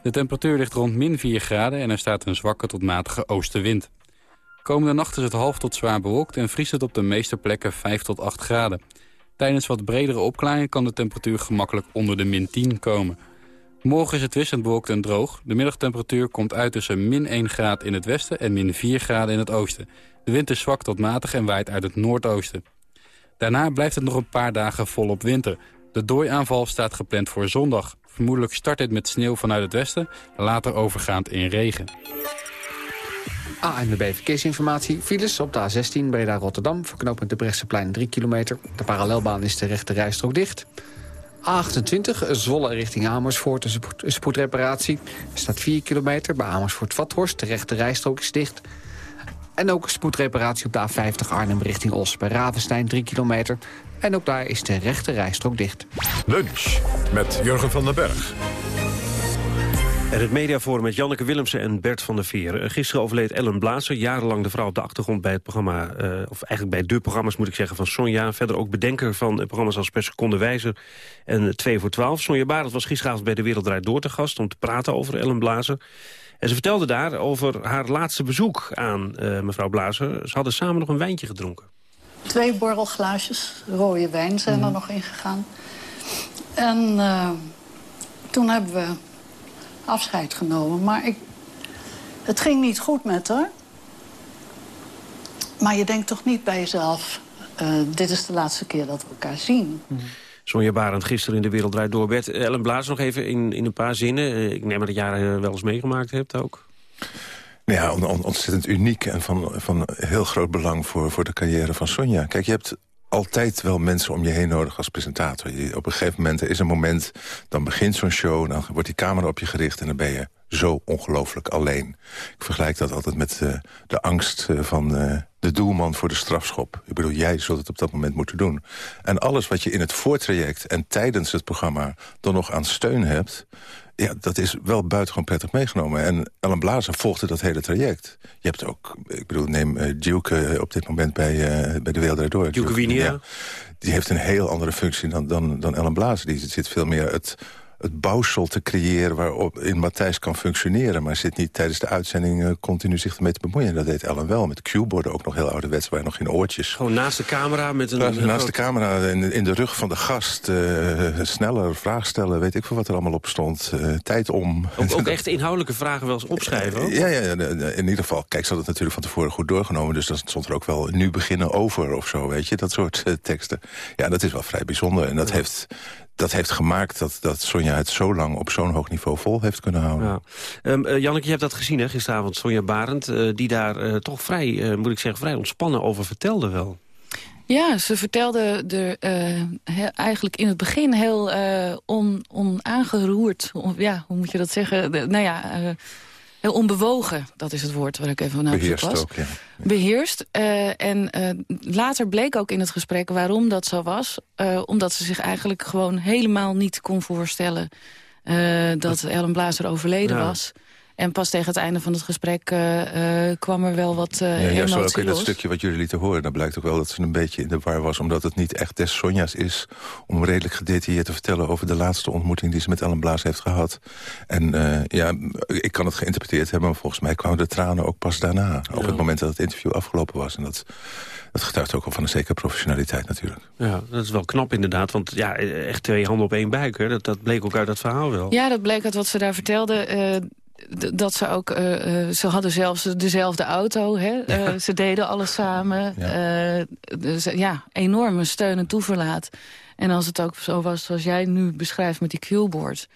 De temperatuur ligt rond min 4 graden en er staat een zwakke tot matige oostenwind. Komende nacht is het half tot zwaar bewolkt en vriest het op de meeste plekken 5 tot 8 graden. Tijdens wat bredere opklaringen kan de temperatuur gemakkelijk onder de min 10 komen. Morgen is het wisselend bewolkt en droog. De middagtemperatuur komt uit tussen min 1 graad in het westen en min 4 graden in het oosten. De wind is zwak tot matig en waait uit het noordoosten. Daarna blijft het nog een paar dagen volop winter. De dooiaanval staat gepland voor zondag. Vermoedelijk start dit met sneeuw vanuit het westen, later overgaand in regen. ANWB Verkeersinformatie. Files op de A16 Breda-Rotterdam. Verknopend de Brechtseplein 3 kilometer. De parallelbaan is de rechte rijstrook dicht. A28 Zwolle richting Amersfoort. Een spoed- een spoedreparatie. Er staat 4 kilometer bij Amersfoort-Vathorst. De rechte rijstrook is dicht. En ook spoedreparatie op de A50 Arnhem richting Os. Bij Ravenstein 3 kilometer. En ook daar is de rechte rijstrook dicht. Lunch met Jurgen van den Berg. En het mediaforum met Janneke Willemsen en Bert van der Veer. Eh, Gisteren overleed Ellen Blazer, jarenlang de vrouw op de achtergrond bij het programma... eh, of eigenlijk bij de programma's moet ik zeggen van Sonja. Verder ook bedenker van eh, programma's als Per Seconde Wijzer en 2 voor 12. Sonja Barend was gisteravond bij De Wereld Draait Door te gast... om te praten over Ellen Blazer. En ze vertelde daar over haar laatste bezoek aan mevrouw Blazer. Ze hadden samen nog een wijntje gedronken. Twee borrelglaasjes rode wijn zijn er nog ingegaan. En toen hebben we afscheid genomen. Maar ik, het ging niet goed met haar. Maar je denkt toch niet bij jezelf... eh, dit is de laatste keer dat we elkaar zien. Sonja Barend gisteren in De Wereld Draait Door. Bert, Ellen Blazer nog even in, in een paar zinnen. Eh, ik neem aan dat jij eh, wel eens meegemaakt hebt ook. Ja, on- on- ontzettend uniek en van, van heel groot belang voor, voor de carrière van Sonja. Kijk, je hebt altijd wel mensen om je heen nodig als presentator. Je, op een gegeven moment er is een moment, dan begint zo'n show... dan wordt die camera op je gericht en dan ben je zo ongelooflijk alleen. Ik vergelijk dat altijd met eh, de angst eh, van eh, de doelman voor de strafschop. Ik bedoel, jij zult het op dat moment moeten doen. En alles wat je in het voortraject en tijdens het programma... dan nog aan steun hebt... Ja, dat is wel buitengewoon prettig meegenomen. En Ellen Blazer volgde dat hele traject. Je hebt ook, ik bedoel, neem eh, Duke eh, op dit moment bij, eh, bij de Wereld Door. Duke Winia. Die heeft een heel andere functie dan, dan, dan Ellen Blazer. Die zit veel meer het het bouwsel te creëren waarop in Matthijs kan functioneren. Maar zit niet tijdens de uitzending uh, continu zich ermee te bemoeien. Dat deed Ellen wel, met cueborden ook nog heel ouderwets, waar nog geen oortjes. Gewoon naast de camera met een... Naast, naast de camera, in, in, de rug van de gast, uh, sneller, vraag stellen, weet ik veel wat er allemaal op stond. Uh, tijd om. Ook, ook [laughs] echt inhoudelijke vragen wel eens opschrijven? Ook? Ja, ja, ja, in ieder geval. Kijk, ze had het natuurlijk van tevoren goed doorgenomen. Dus dan stond er ook wel nu beginnen over of zo, weet je. Dat soort teksten. Ja, dat is wel vrij bijzonder. En dat ja. heeft dat heeft gemaakt dat, dat Sonja het zo lang op zo'n hoog niveau vol heeft kunnen houden. Ja. Um, uh, Janneke, je hebt dat gezien hè, gisteravond, Sonja Barend... Uh, die daar uh, toch vrij, moet ik zeggen, vrij ontspannen over vertelde wel. Ja, ze vertelde er eigenlijk in het begin heel on, onaangeroerd... On, ja, hoe moet je dat zeggen? De, nou ja heel onbewogen, dat is het woord waar ik even naar op zoek was. Ook, ja. Beheerst. Uh, en uh, later bleek ook in het gesprek waarom dat zo was. Uh, omdat ze zich eigenlijk gewoon helemaal niet kon voorstellen... dat Ellen Blazer overleden ja. was. En pas tegen het einde van het gesprek uh, uh, kwam er wel wat uh, ja, ja, ook in dat stukje wat jullie lieten horen, dan blijkt ook wel dat ze een beetje in de war was. Omdat het niet echt des Sonja's is om redelijk gedetailleerd te vertellen... over de laatste ontmoeting die ze met Ellen Blaas heeft gehad. En ja, ik kan het geïnterpreteerd hebben, maar volgens mij kwamen de tranen ook pas daarna. Op ja. het moment dat het interview afgelopen was. En dat, dat getuigt ook al van een zekere professionaliteit natuurlijk. Ja, dat is wel knap inderdaad. Want ja, echt twee handen op één buik, hè? Dat, dat bleek ook uit dat verhaal wel. Ja, dat bleek uit wat ze daar vertelde dat ze ook, uh, uh, ze hadden zelfs dezelfde auto. Hè? Uh, [laughs] ja. Ze deden alles samen. Ja. Dus, ja, enorme steun en toeverlaat. En als het ook zo was zoals jij nu beschrijft met die cueboard...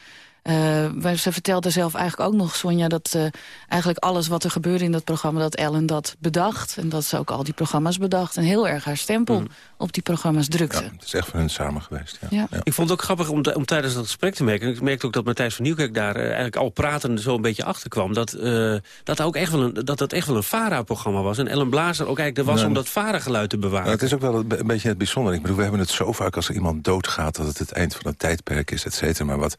Uh, ze vertelde zelf eigenlijk ook nog, Sonja, dat uh, eigenlijk alles wat er gebeurde in dat programma, dat Ellen dat bedacht. En dat ze ook al die programma's bedacht. En heel erg haar stempel mm. op die programma's drukte. Ja, het is echt van hun samen geweest. Ja. Ja. Ik vond het ook grappig om, om, tijdens dat gesprek te merken. Ik merkte ook dat Matthijs van Nieuwkerk daar uh, eigenlijk al pratende zo een beetje achter kwam. Dat, dat, ook echt wel een, dat dat echt wel een VARA-programma was. En Ellen Blazer ook eigenlijk er was nee. om dat VARA-geluid te bewaren. Het is ook wel een, een beetje het bijzonder. Ik bedoel, we hebben het zo vaak als er iemand doodgaat... dat het het eind van het tijdperk is, et cetera. Maar wat,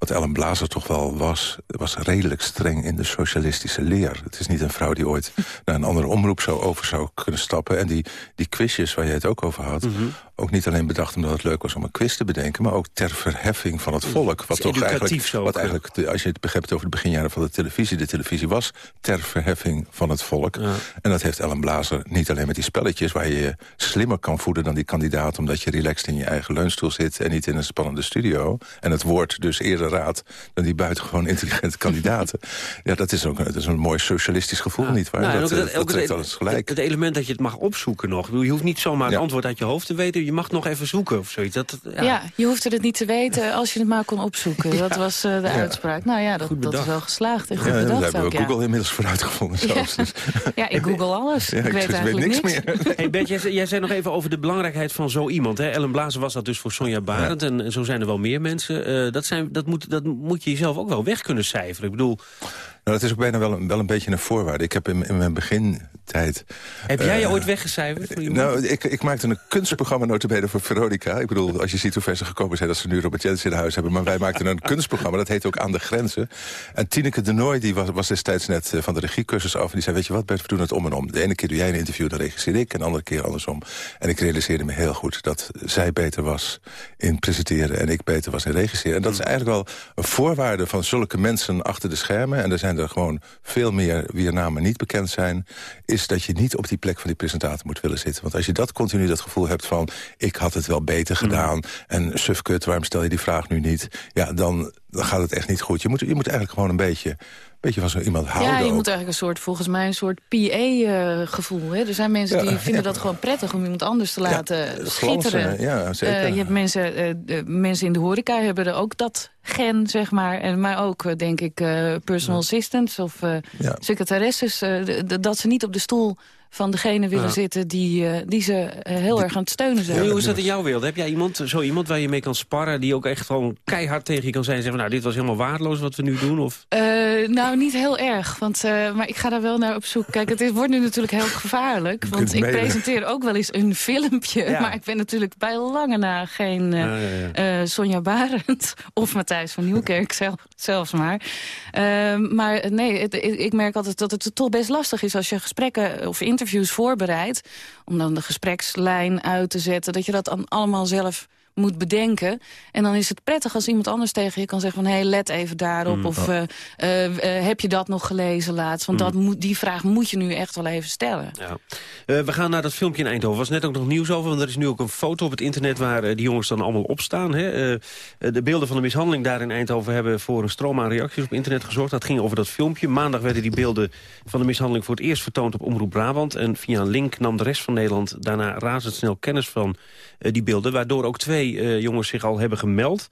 wat Ellen Blazer toch wel was, was redelijk streng in de socialistische leer. Het is niet een vrouw die ooit [laughs] naar een andere omroep zo over zou kunnen stappen. En die, die quizjes waar jij het ook over had... Mm -hmm. ook niet alleen bedacht omdat het leuk was om een quiz te bedenken... maar ook ter verheffing van het volk. Wat toch eigenlijk, zo wat eigenlijk de, als je het begrijpt over de beginjaren van de televisie... de televisie was ter verheffing van het volk. Ja. En dat heeft Ellen Blazer niet alleen met die spelletjes... waar je je slimmer kan voeden dan die kandidaat... omdat je relaxed in je eigen leunstoel zit en niet in een spannende studio. En het woord dus eerder raad dan die buitengewoon intelligente [laughs] kandidaten. Ja, dat is ook een, dat is een mooi socialistisch gevoel, ja. niet waar? Nou, dat, dat, dat, dat trekt alles gelijk. Het element dat je het mag opzoeken nog. Je hoeft niet zomaar ja. antwoord uit je hoofd te weten. Je mag nog even zoeken of zoiets. Dat, ja. ja. je hoeft het niet te weten als je het maar kon opzoeken. [laughs] Dat was uh, de uitspraak. Nou ja, dat, dat is wel geslaagd. En goed ja, bedacht daar hebben we ook, Google inmiddels voor uitgevonden zelfs. Dus. [laughs] Ja, ik google alles. ik, ik weet eigenlijk weet niks niks. meer. Hey Bert, jij, jij zei nog even over de belangrijkheid van zo iemand. Hè? Ellen Blazer was dat dus voor Sonja Barend. En, en zo zijn er wel meer mensen. Uh, dat, zijn, dat, moet, dat moet je jezelf ook wel weg kunnen cijferen. Ik bedoel... Nou, dat is ook bijna wel een, wel een beetje een voorwaarde. Ik heb in, in mijn begintijd... Heb jij uh, je ooit weggecijferd? Voor nou, ik, ik maakte een kunstprogramma notabene voor Veronica. Ik bedoel, als je ziet hoe ver ze gekomen zijn... dat ze nu Robert Jens in huis hebben. Maar wij maakten een kunstprogramma, dat heet ook Aan de Grenzen. En Tineke de Nooi, die was, was destijds net van de regiecursus af... en die zei, weet je wat Bert, we doen het om en om. De ene keer doe jij een interview, dan regisseer ik... en de andere keer andersom. En ik realiseerde me heel goed dat zij beter was in presenteren... en ik beter was in regisseren. En dat is eigenlijk wel een voorwaarde van zulke mensen achter de schermen... en er zijn er gewoon veel meer wier namen niet bekend zijn... is dat je niet op die plek van die presentator moet willen zitten. Want als je dat continu dat gevoel hebt van... ik had het wel beter gedaan mm. en sufkut, waarom stel je die vraag nu niet... ja, dan, dan gaat het echt niet goed. Je moet, je moet eigenlijk gewoon een beetje beetje van zo iemand houden. Ja, je ook. moet eigenlijk een soort, volgens mij, een soort PA-gevoel. Uh, er zijn mensen ja, die vinden [laughs] ja. dat gewoon prettig om iemand anders te laten ja, schitteren. Ja, zeker. Uh, je hebt mensen, uh, de, mensen in de horeca hebben er ook dat gen, zeg maar. En, maar ook, denk ik, personal assistants of secretaresses. dat ze niet op de stoel van degene willen ja. zitten die, uh, die ze uh, heel die, erg aan het steunen zijn. Ja, hoe is dat in jouw wereld? Heb jij iemand, zo iemand waar je mee kan sparren... die ook echt gewoon keihard tegen je kan zijn en zeggen... nou, dit was helemaal waardeloos wat we nu doen? Of? Uh, nou, niet heel erg. Want, maar ik ga daar wel naar op zoek. Kijk, het is, wordt nu natuurlijk heel gevaarlijk. Want ik presenteer ook wel eens een filmpje. Ja. Maar ik ben natuurlijk bij lange na geen Sonja Barend... [laughs] of Matthijs van Nieuwkerk zelf, zelfs maar. Ehm, maar nee, het, ik merk altijd dat het toch best lastig is... als je gesprekken of interviews voorbereidt... om dan de gesprekslijn uit te zetten... dat je dat dan allemaal zelf moet bedenken. En dan is het prettig als iemand anders tegen je kan zeggen van... hé, hey, let even daarop. Mm, of eh, eh, heb je dat nog gelezen laatst? Want Mm. dat moet, die vraag moet je nu echt wel even stellen. Ja. Eh, we gaan naar dat filmpje in Eindhoven. Er was net ook nog nieuws over, want er is nu ook een foto op het internet... waar die jongens dan allemaal op staan. Hè? De beelden van de mishandeling daar in Eindhoven... hebben voor een stroom aan reacties op internet gezorgd. Dat ging over dat filmpje. Maandag werden die beelden van de mishandeling voor het eerst vertoond op Omroep Brabant. En via een link nam de rest van Nederland daarna razendsnel kennis van die beelden. Waardoor ook twee eh, jongens zich al hebben gemeld.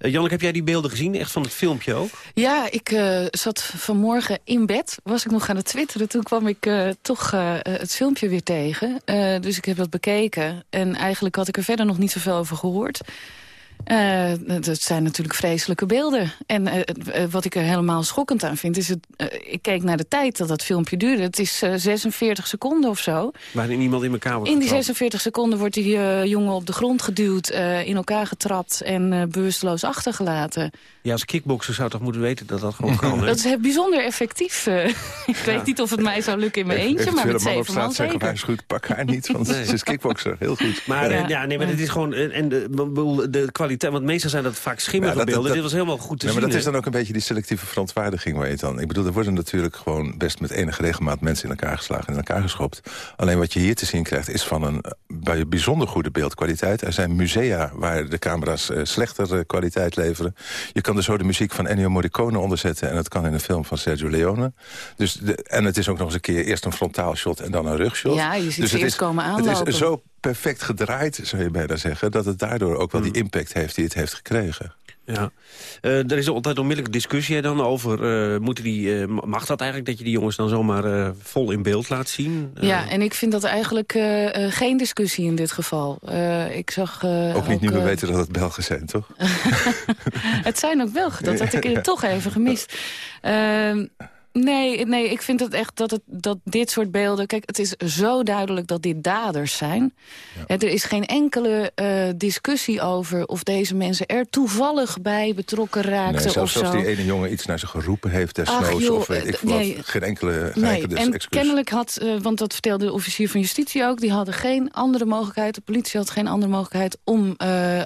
Uh, heb jij die beelden gezien? Echt van het filmpje ook? Ja, ik eh, zat vanmorgen in bed. Was ik nog aan het twitteren. Toen kwam ik toch het filmpje weer tegen. Dus ik heb dat bekeken. En eigenlijk had ik er verder nog niet zoveel over gehoord. Uh, dat zijn natuurlijk vreselijke beelden. En uh, uh, wat ik er helemaal schokkend aan vind... is het, ik keek naar de tijd dat dat filmpje duurde. Het is 46 seconden of zo. Waarin iemand in elkaar wordt In die getrapt. 46 seconden wordt die jongen op de grond geduwd... in elkaar getrapt en bewusteloos achtergelaten. Ja, als kickbokser zou toch moeten weten dat dat gewoon [laughs] kan. Hè? Dat is bijzonder effectief. [laughs] ik weet niet of het mij zou lukken in mijn eentje... Even maar met man op zeven man straat zeggen, waarschuwt, pak haar niet, want Nee. ze is kickbokser. Heel goed. Maar Ja. ja. ja, nee, maar het is gewoon... En de, bedoel, de kwaliteit... Want meestal zijn dat vaak schimmige Ja, dat- beelden. dat- Dit was helemaal goed te Ja, maar zien. dat is dan ook een beetje die selectieve verontwaardiging waar je het dan... Ik bedoel, er worden natuurlijk gewoon best met enige regelmaat mensen in elkaar geslagen en in elkaar geschopt. Alleen wat je hier te zien krijgt is van een bij bijzonder goede beeldkwaliteit. Er zijn musea waar de camera's eh, slechter eh, kwaliteit leveren. Je kan er zo de muziek van Ennio Morricone onderzetten en dat kan in een film van Sergio Leone. Dus de, en het is ook nog eens een keer eerst een frontaal shot en dan een rugshot. Ja, je ziet dus ze het eerst is, komen Het aanlopen. is zo perfect gedraaid, zou je bijna zeggen... dat het daardoor ook wel die impact heeft die het heeft gekregen. Ja. Eh, er is altijd onmiddellijk discussie hè, dan over... eh, moeten die, eh, mag dat eigenlijk dat je die jongens dan zomaar eh, vol in beeld laat zien? Ja, en ik vind dat eigenlijk eh, eh, geen discussie in dit geval. Eh, ik zag... eh, ook niet nu we weten dat het Belgen zijn, toch? [laughs] Het zijn ook wel, dat had ik [laughs] Ja. toch even gemist. Nee, nee, ik vind het echt dat, het, dat dit soort beelden... Kijk, het is zo duidelijk dat dit daders zijn. Er is geen enkele eh, discussie over of deze mensen er toevallig bij betrokken raakten Nee, of zo. zelfs die ene jongen iets naar ze geroepen heeft desnoods... Of weet ik eh, veel wat. nee. Geen enkele Nee, dus en excuus. kennelijk had, eh, want dat vertelde de officier van justitie ook... die hadden geen andere mogelijkheid, de politie had geen andere mogelijkheid... om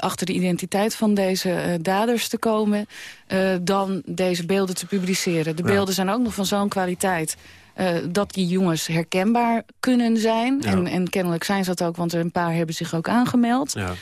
achter de identiteit van deze daders te komen... eh, dan deze beelden te publiceren. De Ja. beelden zijn ook nog van zo'n kwaliteit... eh, dat die jongens herkenbaar kunnen zijn. Ja. En, en kennelijk zijn ze dat ook, want er een paar hebben zich ook aangemeld. Ja.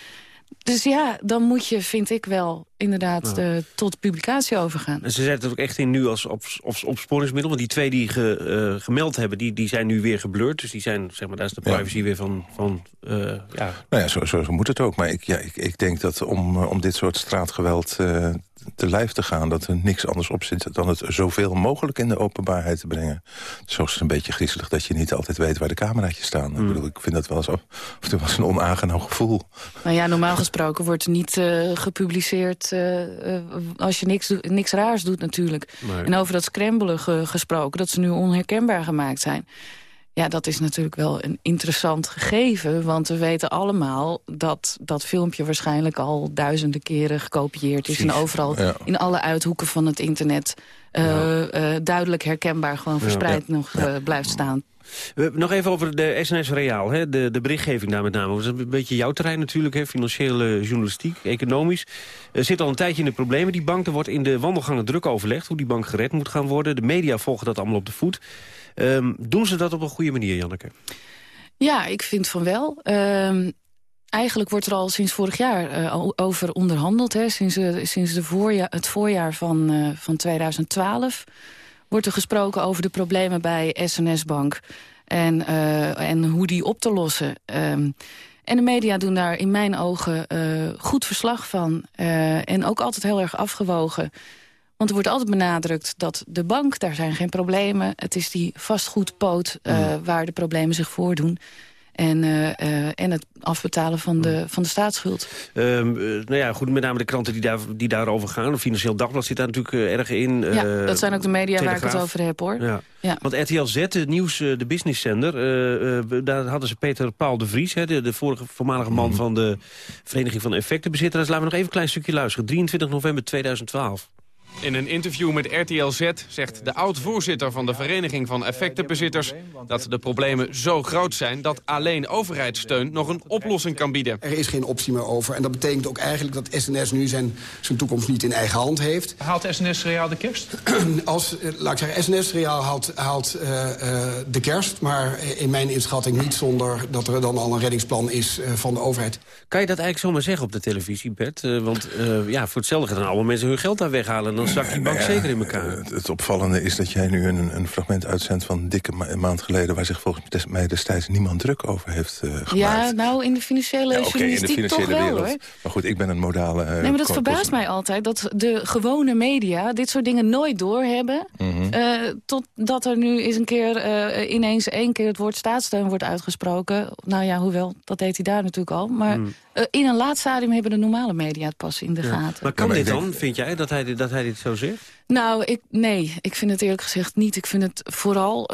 Dus ja, dan moet je, vind ik wel, inderdaad Ja. eh, tot publicatie overgaan. En ze zetten het ook echt in nu als op, op, opsporingsmiddel. Want die twee die ge, eh, gemeld hebben, die, die zijn nu weer geblurred. Dus die zijn, zeg maar, daar is de Ja. privacy weer van... van eh, ja. Nou ja, zo, zo, moet het ook. Maar ik, ja, ik, ik denk dat om, om dit soort straatgeweld eh, te lijf te gaan... dat er niks anders op zit dan het zoveel mogelijk in de openbaarheid te brengen. Zo is het een beetje griezelig dat je niet altijd weet waar de cameraatjes staan. Ik, bedoel, ik vind dat wel zo... Of het was een onaangenaam gevoel. Nou ja, normaal gesproken wordt niet eh, gepubliceerd eh, eh, als je niks, niks raars doet natuurlijk. Nee. En over dat scramblen ge- gesproken, dat ze nu onherkenbaar gemaakt zijn. Ja, dat is natuurlijk wel een interessant gegeven. Want we weten allemaal dat dat filmpje waarschijnlijk al duizenden keren gekopieerd is. En overal ja. in alle uithoeken van het internet eh, eh, duidelijk herkenbaar gewoon verspreid nog eh, blijft staan. Eh, nog even over de SNS Reaal, hè? De, de berichtgeving daar met name. Dat is een beetje jouw terrein natuurlijk, hè? financiële journalistiek, economisch. Er zit al een tijdje in de problemen, die bank. Er wordt in de wandelgangen druk overlegd hoe die bank gered moet gaan worden. De media volgen dat allemaal op de voet. Ehm, doen ze dat op een goede manier, Janneke? Ja, ik vind van wel. Ehm, eigenlijk wordt er al sinds vorig jaar eh, o- over onderhandeld. Hè. Sinds, eh, sinds de het voorjaar van, eh, van 2012 wordt er gesproken over de problemen bij SNS Bank. En, eh, en hoe die op te lossen. Ehm, en de media doen daar in mijn ogen eh, goed verslag van. Eh, en ook altijd heel erg afgewogen. Want er wordt altijd benadrukt dat de bank, daar zijn geen problemen. Het is die vastgoedpoot eh, waar de problemen zich voordoen. En, eh, eh, en het afbetalen van de, van de staatsschuld. Ehm, eh, nou ja, goed, met name de kranten die, daar, die daarover gaan. Financieel Dagblad zit daar natuurlijk erg in. ja, dat zijn ook de media waar ik het over heb, hoor. Ja. Ja. Want RTL Z, de nieuws, eh, de businesszender... eh, eh, daar hadden ze Peter Paul de Vries... Hè, de, de vorige voormalige man van de Vereniging van Effectenbezitters. Laten we nog even een klein stukje luisteren. 23 november 2012. In een interview met RTL Z zegt de oud-voorzitter van de Vereniging van Effectenbezitters... dat de problemen zo groot zijn dat alleen overheidssteun nog een oplossing kan bieden. Er is geen optie meer over. En dat betekent ook eigenlijk dat SNS nu zijn, zijn toekomst niet in eigen hand heeft. Haalt SNS Reaal de kerst? [clears throat] Als, eh, laat ik zeggen, SNS Reaal haalt, haalt uh, uh, de kerst. Maar in mijn inschatting niet zonder dat er dan al een reddingsplan is uh, van de overheid. Kan je dat eigenlijk zomaar zeggen op de televisie, Bert? want ja, voor hetzelfde gaan allemaal mensen hun geld daar weghalen... dan zakt die bank ja, zeker in elkaar. Het, het, opvallende is dat jij nu een, een fragment uitzendt van dikke ma maand geleden... waar zich volgens mij destijds niemand druk over heeft gemaakt. Ja, nou, in de financiële ja, okay, journalistiek in de financiële toch wel, wereld. Hoor. Maar goed, ik ben een modale... nee, maar dat verbaast mij altijd dat de gewone media dit soort dingen nooit doorhebben. Mm -hmm. uh, totdat er nu eens een keer uh, ineens één keer het woord staatssteun wordt uitgesproken. Nou ja, hoewel, dat deed hij daar natuurlijk al. Maar mm. uh, in een laat stadium hebben de normale media het pas in de ja. gaten. Maar kan ja, maar dit dan, vind jij, dat hij, dat hij dit zo zegt? Nou, ik, nee, ik vind het eerlijk gezegd niet. Ik vind het vooral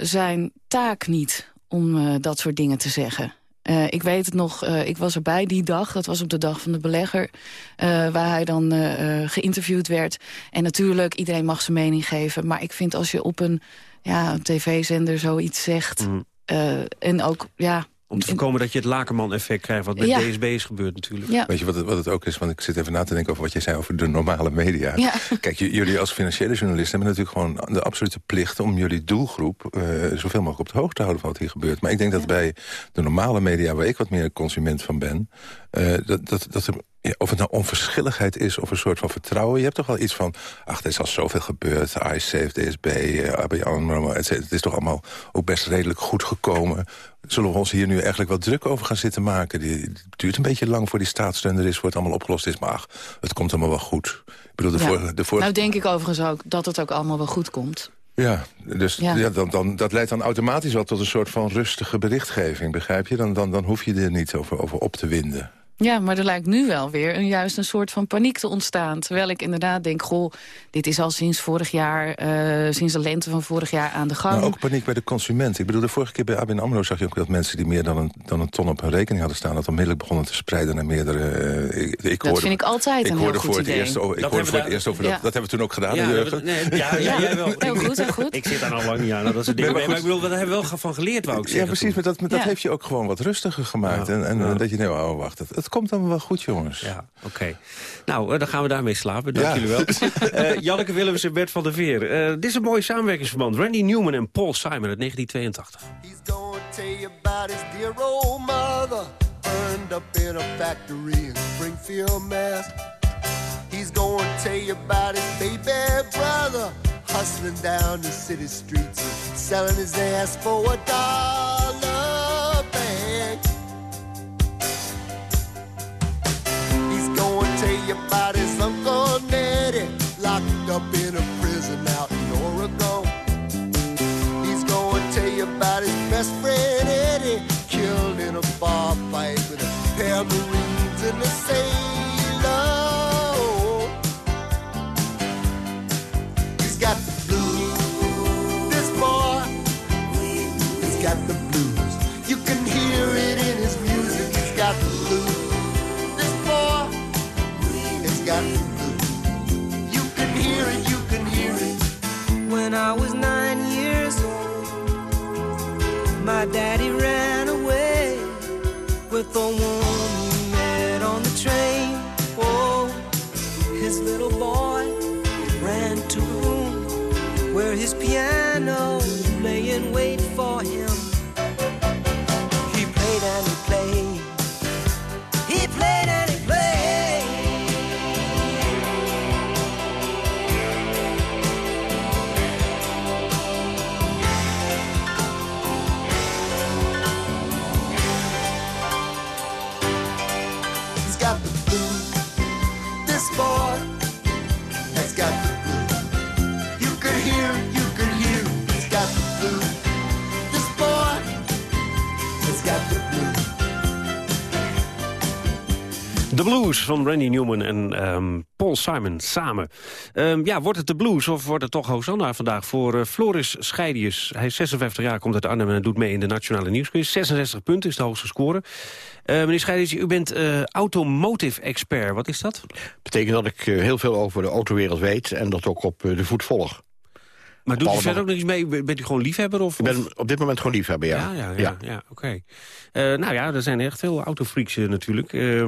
zijn taak niet om dat soort dingen te zeggen. Uh, ik weet het nog, uh, ik was erbij die dag. Dat was op de dag van de belegger. Uh, waar hij dan geïnterviewd werd. En natuurlijk, iedereen mag zijn mening geven. Maar ik vind als je op een ja, tv-zender zoiets zegt... Mm. en ook, ja, om te voorkomen dat je het Lakerman-effect krijgt... wat met ja. DSB is gebeurd natuurlijk. Ja. Weet je wat het, wat het ook is? Want ik zit even na te denken over wat jij zei over de normale media. Ja. [laughs] Kijk, jullie als financiële journalisten hebben natuurlijk gewoon de absolute plicht... om jullie doelgroep uh, zoveel mogelijk op de hoogte te houden van wat hier gebeurt. Maar ik denk dat bij de normale media, waar ik wat meer consument van ben... Uh, dat, dat, dat er ja, of het nou onverschilligheid is of een soort van vertrouwen. Je hebt toch wel iets van, ach, er is al zoveel gebeurd. iSafe, DSB, ABN AMRO, et cetera. Het is toch allemaal ook best redelijk goed gekomen. Zullen we ons hier nu eigenlijk wel druk over gaan zitten maken? Die, het duurt een beetje lang voor die staatssteun er is, voor het allemaal opgelost is. Maar ach, het komt allemaal wel goed. Ik bedoel, de ja. vorige, de vorige... Nou denk ik overigens ook dat het ook allemaal wel goed komt. Ja, dus ja. ja dan, dan, dat leidt dan automatisch wel tot een soort van rustige berichtgeving, begrijp je? Dan, dan, dan hoef je er niet over, over op te winden. Ja, maar er lijkt nu wel weer een, juist een soort van paniek te ontstaan. Terwijl ik inderdaad denk, goh, dit is al sinds vorig jaar... Uh, sinds de lente van vorig jaar aan de gang. Maar ook paniek bij de consument. Ik bedoel, de vorige keer bij ABN AMRO zag je ook dat mensen... die meer dan een, dan een ton op hun rekening hadden staan... dat onmiddellijk begonnen te spreiden naar meerdere... Uh, ik, ik dat hoorde, vind ik altijd een heel goed idee. Eerst over, ik hoorde voor het eerst over ja. dat. Dat hebben we toen ook gedaan, ja. Nee, ja, ja, ja, wel. Heel goed, heel goed. Ik zit daar al lang niet aan. Dat is het ding. Maar, maar, ik bedoel, daar hebben we wel van geleerd, wou ik zeggen. Ja, precies. Maar dat, dat heeft je ook gewoon wat rustiger gemaakt. En, en dat je, nee, oh, wacht, het, het komt dan wel goed, jongens. Ja, oké. Okay. Nou, dan gaan we daarmee slapen. Dank ja. jullie wel. uh, [laughs] Janneke Willems en Bert van der Veer. Uh, dit is een mooi samenwerkingsverband. Randy Newman en Paul Simon uit 1982. He's gonna tell you about his dear old mother. Burned up in a factory in Springfield, Mass. He's gonna tell you about his baby brother. Hustling down the city streets and selling his ass for a dollar daddy De Blues van Randy Newman en ehm, Paul Simon samen. Ehm, ja, wordt het de Blues of wordt het toch Hosanna vandaag voor uh, Floris Scheidius? Hij is 56 jaar, komt uit Arnhem en doet mee in de Nationale Nieuwsquiz. 66 punten is de hoogste score. Uh, meneer Scheidius, u bent uh, automotive expert. Wat is dat? betekent dat ik heel veel over de autowereld weet en dat ook op de voet volg. Maar doet u verder ook nog iets mee? Bent u gewoon liefhebber? Of, ik ben op dit moment gewoon liefhebber, ja. Ja, ja, ja, ja. ja oké. Okay. Uh, nou ja, er zijn echt veel autofreaks uh, natuurlijk. Uh,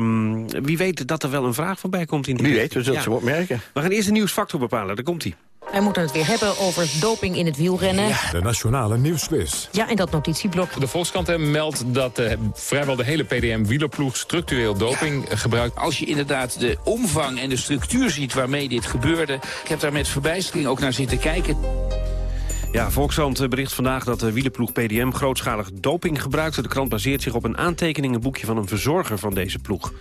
wie weet dat er wel een vraag voorbij komt in die Wie weet, we zullen ze merken. We gaan eerst een nieuwsfactor bepalen, daar komt hij. Wij moeten het weer hebben over doping in het wielrennen. Ja. De Nationale Nieuwsquiz. Ja, en dat notitieblok. De Volkskrant meldt dat uh, vrijwel de hele PDM-wielerploeg structureel doping ja. gebruikt. Als je inderdaad de omvang en de structuur ziet waarmee dit gebeurde... ik heb daar met verbijstering ook naar zitten kijken. Ja, Volkskrant bericht vandaag dat de wielerploeg PDM grootschalig doping gebruikte. De krant baseert zich op een aantekeningenboekje van een verzorger van deze ploeg.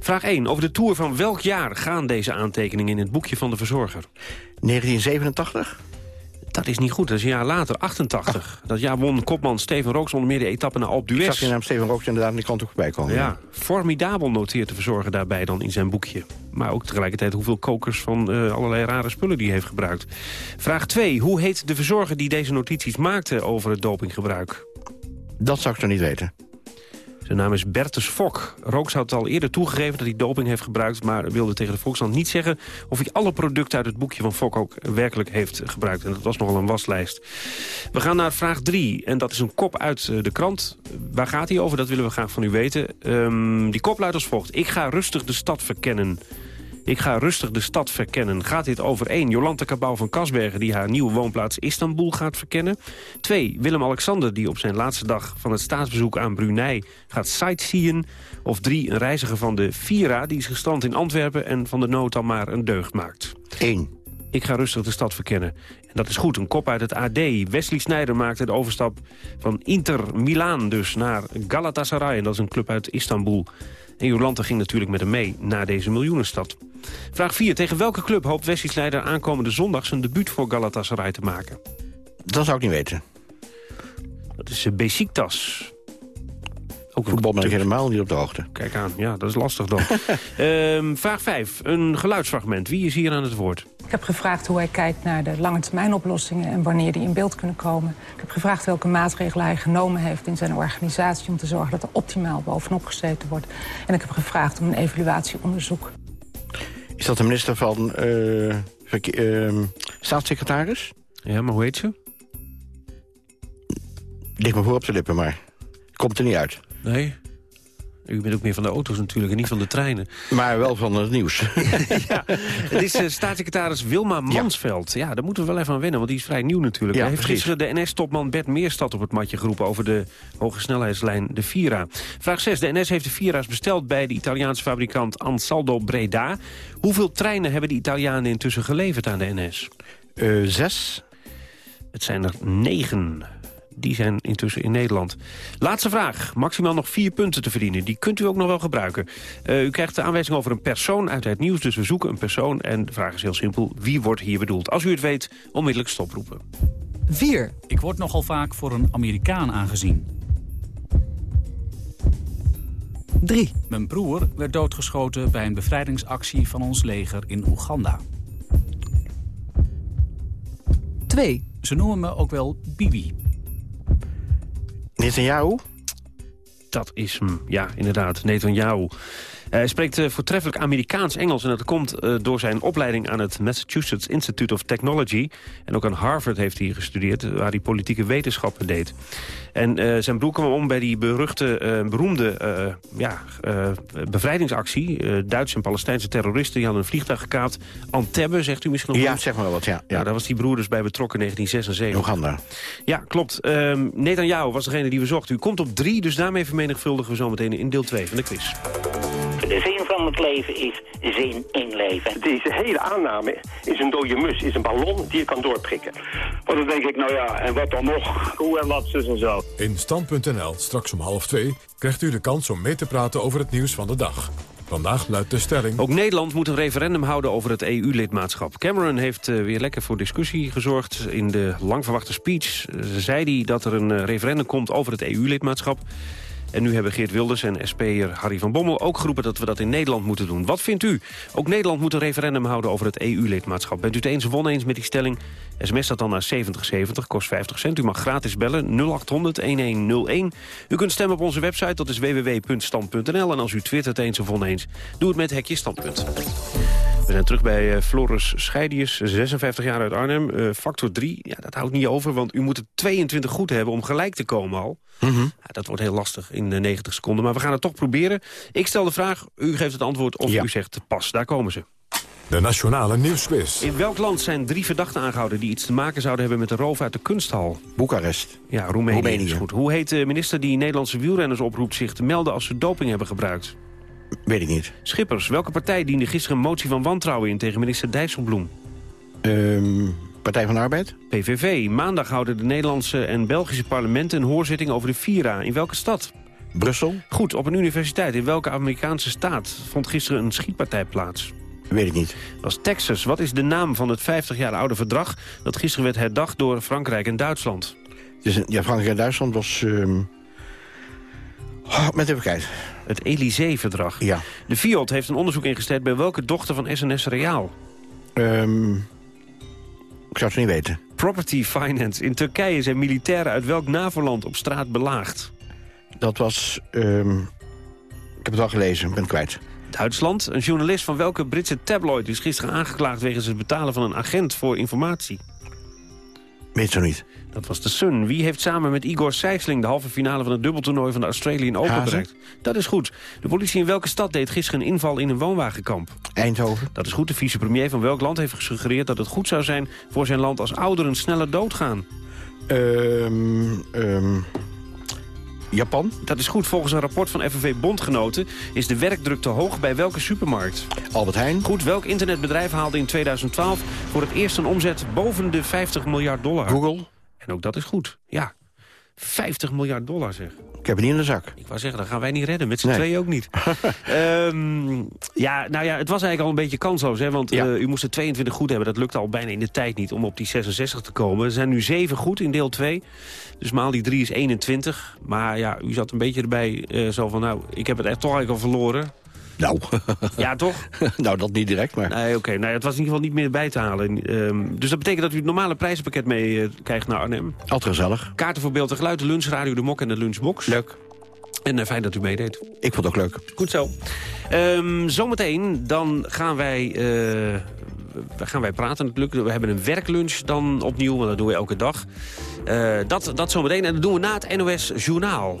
Vraag 1. Over de Tour van welk jaar gaan deze aantekeningen in het boekje van de verzorger? 1987? Dat is niet goed, dat is een jaar later, 88. Dat jaar won kopman Steven Rooks onder meer de etappe naar Alpe d'Huez. Ik zag je naam Steven Rooks inderdaad in de krant ook voorbij komen. Ja, formidabel noteert de verzorger daarbij dan in zijn boekje. Maar ook tegelijkertijd hoeveel kokers van uh, allerlei rare spullen die hij heeft gebruikt. Vraag 2. Hoe heet de verzorger die deze notities maakte over het dopinggebruik? Dat zou ik nog niet weten. Zijn naam is Bertus Fok. Rooks had al eerder toegegeven dat hij doping heeft gebruikt... maar wilde tegen de Volkskrant niet zeggen of hij alle producten uit het boekje van Fok ook werkelijk heeft gebruikt. En dat was nogal een waslijst. We gaan naar vraag 3 en dat is een kop uit de krant. Waar gaat hij over? Dat willen we graag van u weten. Um, die kop luidt als volgt. Ik ga rustig de stad verkennen. Ik ga rustig de stad verkennen. Gaat dit over één Jolante Cabau van Kasbergen... die haar nieuwe woonplaats Istanbul gaat verkennen? Twee Willem-Alexander die op zijn laatste dag van het staatsbezoek aan Brunei gaat sightseeën? Of drie een reiziger van de Vira die is gestrand in Antwerpen... en van de nood al maar een deugd maakt? Eén. Ik ga rustig de stad verkennen. En dat is goed, een kop uit het AD. Wesley Sneijder maakte de overstap van Inter Milaan dus naar Galatasaray. En dat is een club uit Istanbul. En Jolante ging natuurlijk met hem mee naar deze miljoenenstad. Vraag 4. Tegen welke club hoopt Wesley Sneijder aankomende zondag... zijn debuut voor Galatasaray te maken? Dat zou ik niet weten. Dat is Besiktas. Ook Voetbal ben ik helemaal niet op de hoogte. Kijk aan, ja, dat is lastig dan. um, [laughs] vraag 5. Een geluidsfragment. Wie is hier aan het woord? Ik heb gevraagd hoe hij kijkt naar de lange termijn oplossingen... en wanneer die in beeld kunnen komen. Ik heb gevraagd welke maatregelen hij genomen heeft in zijn organisatie... om te zorgen dat er optimaal bovenop gezeten wordt. En ik heb gevraagd om een evaluatieonderzoek. Is dat de minister van uh, uh, staatssecretaris? Ja, maar hoe heet ze? Ligt me voor op de lippen, maar komt er niet uit. Nee? U bent ook meer van de auto's natuurlijk en niet van de treinen. Maar wel van het nieuws. [laughs] ja, het is uh, staatssecretaris Wilma Mansveld. Ja. daar moeten we wel even aan wennen, want die is vrij nieuw natuurlijk. Ja, Hij heeft gisteren de NS-topman Bert Meerstad op het matje geroepen... over de hoge snelheidslijn de Vira. Vraag 6. De NS heeft de Vira's besteld bij de Italiaanse fabrikant Ansaldo Breda. Hoeveel treinen hebben de Italianen intussen geleverd aan de NS? Uh, zes. Het zijn er negen die zijn intussen in Nederland. Laatste vraag. Maximaal nog vier punten te verdienen. Die kunt u ook nog wel gebruiken. Uh, u krijgt de aanwijzing over een persoon uit het nieuws. Dus we zoeken een persoon. En de vraag is heel simpel. Wie wordt hier bedoeld? Als u het weet, onmiddellijk stoproepen. 4. Ik word nogal vaak voor een Amerikaan aangezien. 3. Mijn broer werd doodgeschoten bij een bevrijdingsactie van ons leger in Oeganda. 2. Ze noemen me ook wel Bibi. Netanyahu? Dat is hem, ja, inderdaad, Netanyahu. Hij spreekt uh, voortreffelijk Amerikaans-Engels... en dat komt uh, door zijn opleiding aan het Massachusetts Institute of Technology. En ook aan Harvard heeft hij gestudeerd, waar hij politieke wetenschappen deed. En zijn broer kwam om bij die beruchte, beroemde ja, bevrijdingsactie. Duitse en Palestijnse terroristen die hadden een vliegtuig gekaapt. Antebbe, zegt u misschien nog Ja, zeg maar wat, ja. ja. daar was die broer dus bij betrokken in 1976. Oeganda. Ja, klopt. Um, Netanyahu was degene die we zochten. U komt op drie, dus daarmee vermenigvuldigen we zo meteen in deel 2 van de quiz. De zin van het leven is zin in leven. Deze hele aanname is een dode mus, is een ballon die je kan doorprikken. Maar dan denk ik, nou ja, en wat dan nog? Hoe en wat, zus en zo. In Stand.nl, straks om half twee, krijgt u de kans om mee te praten over het nieuws van de dag. Vandaag luidt de stelling... Ook Nederland moet een referendum houden over het EU-lidmaatschap. Cameron heeft uh, weer lekker voor discussie gezorgd. In de lang verwachte speech uh, zei hij dat er een uh, referendum komt over het EU-lidmaatschap. En nu hebben Geert Wilders en SP'er Harry van Bommel ook geroepen dat we dat in Nederland moeten doen. Wat vindt u? Ook Nederland moet een referendum houden over het EU-lidmaatschap. Bent u het eens of oneens met die stelling? SMS dat dan naar 7070, kost 50 cent. U mag gratis bellen 0800-1101. U kunt stemmen op onze website, dat is www.stand.nl. En als u twittert eens of oneens, doe het met Hekje Standpunt. We zijn terug bij uh, Floris Scheidius, 56 jaar uit Arnhem. Uh, factor 3, ja, dat houdt niet over, want u moet het 22 goed hebben om gelijk te komen al. Mm -hmm. ja, dat wordt heel lastig in de 90 seconden, maar we gaan het toch proberen. Ik stel de vraag, u geeft het antwoord of ja. u zegt pas, daar komen ze. De Nationale Nieuwsquiz. In welk land zijn drie verdachten aangehouden... die iets te maken zouden hebben met de roof uit de kunsthal? Boekarest. Ja, Roemenië, Roemenië. is goed. Hoe heet de minister die Nederlandse wielrenners oproept... zich te melden als ze doping hebben gebruikt? Weet ik niet. Schippers, welke partij diende gisteren een motie van wantrouwen in... tegen minister Dijsselbloem? Um, partij van de Arbeid? PVV. Maandag houden de Nederlandse en Belgische parlementen... een hoorzitting over de Vira. In welke stad? Brussel. Goed, op een universiteit. In welke Amerikaanse staat vond gisteren een schietpartij plaats? Weet ik niet. Dat was Texas. Wat is de naam van het 50 jaar oude verdrag... dat gisteren werd herdacht door Frankrijk en Duitsland? Dus, ja, Frankrijk en Duitsland was... Um... Oh, met even kijken. Het Élysée-verdrag. Ja. De FIOD heeft een onderzoek ingesteld... bij welke dochter van SNS Reaal? Um, ik zou het niet weten. Property Finance. In Turkije zijn militairen uit welk NAVO-land op straat belaagd? Dat was... Um, ik heb het al gelezen, ik ben het kwijt. Duitsland. Een journalist van welke Britse tabloid is gisteren aangeklaagd... wegens het betalen van een agent voor informatie? Weet zo niet. Dat was de Sun. Wie heeft samen met Igor Sijsling de halve finale van het dubbeltoernooi van de Australian Open Hazen? bereikt? Dat is goed. De politie in welke stad deed gisteren een inval in een woonwagenkamp? Eindhoven. Dat is goed. De vicepremier van welk land heeft gesuggereerd dat het goed zou zijn voor zijn land als ouderen sneller doodgaan? Um, um, Japan. Dat is goed. Volgens een rapport van FNV Bondgenoten is de werkdruk te hoog bij welke supermarkt? Albert Heijn. Goed. Welk internetbedrijf haalde in 2012 voor het eerst een omzet boven de 50 miljard dollar? Google. En ook dat is goed. Ja. 50 miljard dollar zeg. Ik heb het niet in de zak. Ik wou zeggen, dat gaan wij niet redden. Met z'n nee. tweeën ook niet. um, [laughs] ja, nou ja, het was eigenlijk al een beetje kansloos. Hè, want ja. uh, u moest er 22 goed hebben. Dat lukte al bijna in de tijd niet om op die 66 te komen. Er zijn nu 7 goed in deel 2. Dus maal die 3 is 21. Maar ja, u zat een beetje erbij uh, zo van... nou, ik heb het echt toch eigenlijk al verloren. Nou. [laughs] Ja, toch? [laughs] nou, dat niet direct, maar... Nee, oké. Okay. Nou, het was in ieder geval niet meer bij te halen. Um, dus dat betekent dat u het normale prijzenpakket mee uh, krijgt naar Arnhem. Altijd gezellig. Kaarten voor beeld en geluid, de lunchradio, de mok en de lunchbox. Leuk. En uh, fijn dat u meedeed. Ik vond het ook leuk. Goed zo. Um, zometeen dan gaan wij... Uh, gaan wij praten natuurlijk. We hebben een werklunch dan opnieuw, want dat doen we elke dag. Uh, dat, dat zometeen. En dat doen we na het NOS Journaal.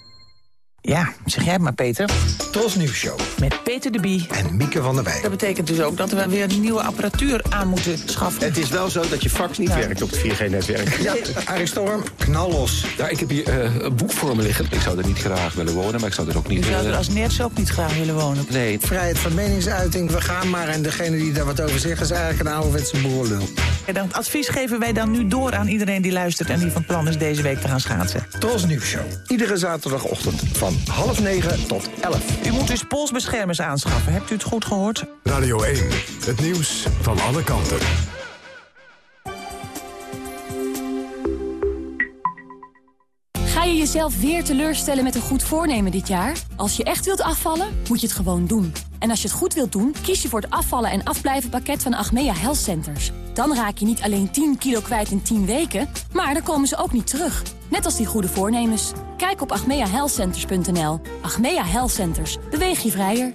Ja, zeg jij het maar, Peter. Tros Nieuws Show. Met Peter de Bie. En Mieke van der Wij. Dat betekent dus ook dat we weer nieuwe apparatuur aan moeten schaffen. Het is wel zo dat je fax niet ja. werkt op het 4G-netwerk. [laughs] Ja, Arie Storm, knal los. Ja, ik heb hier uh, een boek voor me liggen. Ik zou er niet graag willen wonen, maar ik zou er ook niet... U zou er als nerds ook niet graag willen wonen? Nee. Vrijheid van meningsuiting, we gaan maar. En degene die daar wat over zegt is eigenlijk een ouderwetse boerlul. En dat advies geven wij dan nu door aan iedereen die luistert... en die van plan is deze week te gaan schaatsen. Tros Nieuws Show. Iedere zaterdagochtend van half negen tot 11. U moet dus polsbeschermers aanschaffen. Hebt u het goed gehoord? Radio 1, het nieuws van alle kanten. Jezelf weer teleurstellen met een goed voornemen dit jaar? Als je echt wilt afvallen, moet je het gewoon doen. En als je het goed wilt doen, kies je voor het afvallen en afblijven pakket van Achmea Health Centers. Dan raak je niet alleen 10 kilo kwijt in 10 weken, maar dan komen ze ook niet terug. Net als die goede voornemens. Kijk op agmeahealthcenters.nl. Achmea Health Centers. Beweeg je vrijer.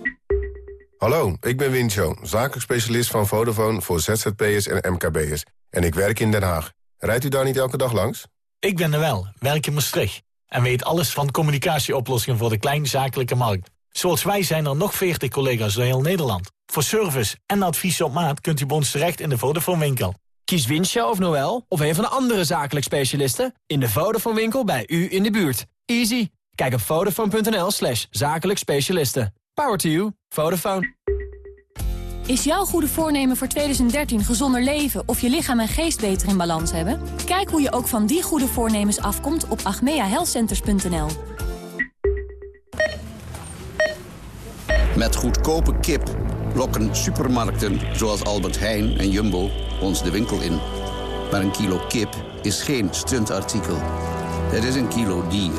Hallo, ik ben Wincho, zakelijk specialist van Vodafone voor ZZP'ers en MKB'ers. En ik werk in Den Haag. Rijdt u daar niet elke dag langs? Ik ben er wel, werk in Maastricht. En weet alles van communicatieoplossingen voor de kleinzakelijke markt. Zoals wij zijn er nog 40 collega's door heel Nederland. Voor service en advies op maat kunt u bij ons terecht in de Vodafone winkel. Kies Winsja of Noel of een van de andere zakelijk specialisten... in de Vodafone winkel bij u in de buurt. Easy. Kijk op vodafone.nl slash zakelijk specialisten. Power to you. Vodafone. Is jouw goede voornemen voor 2013 gezonder leven of je lichaam en geest beter in balans hebben? Kijk hoe je ook van die goede voornemens afkomt op agmeahealthcenters.nl. Met goedkope kip lokken supermarkten zoals Albert Heijn en Jumbo ons de winkel in. Maar een kilo kip is geen stuntartikel. Het is een kilo dier.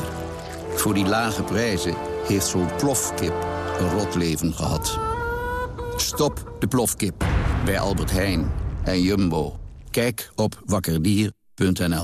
Voor die lage prijzen heeft zo'n plofkip een rot leven gehad. Stop de plofkip bij Albert Heijn en Jumbo. Kijk op wakkerdier.nl.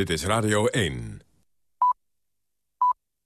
Dit is Radio 1.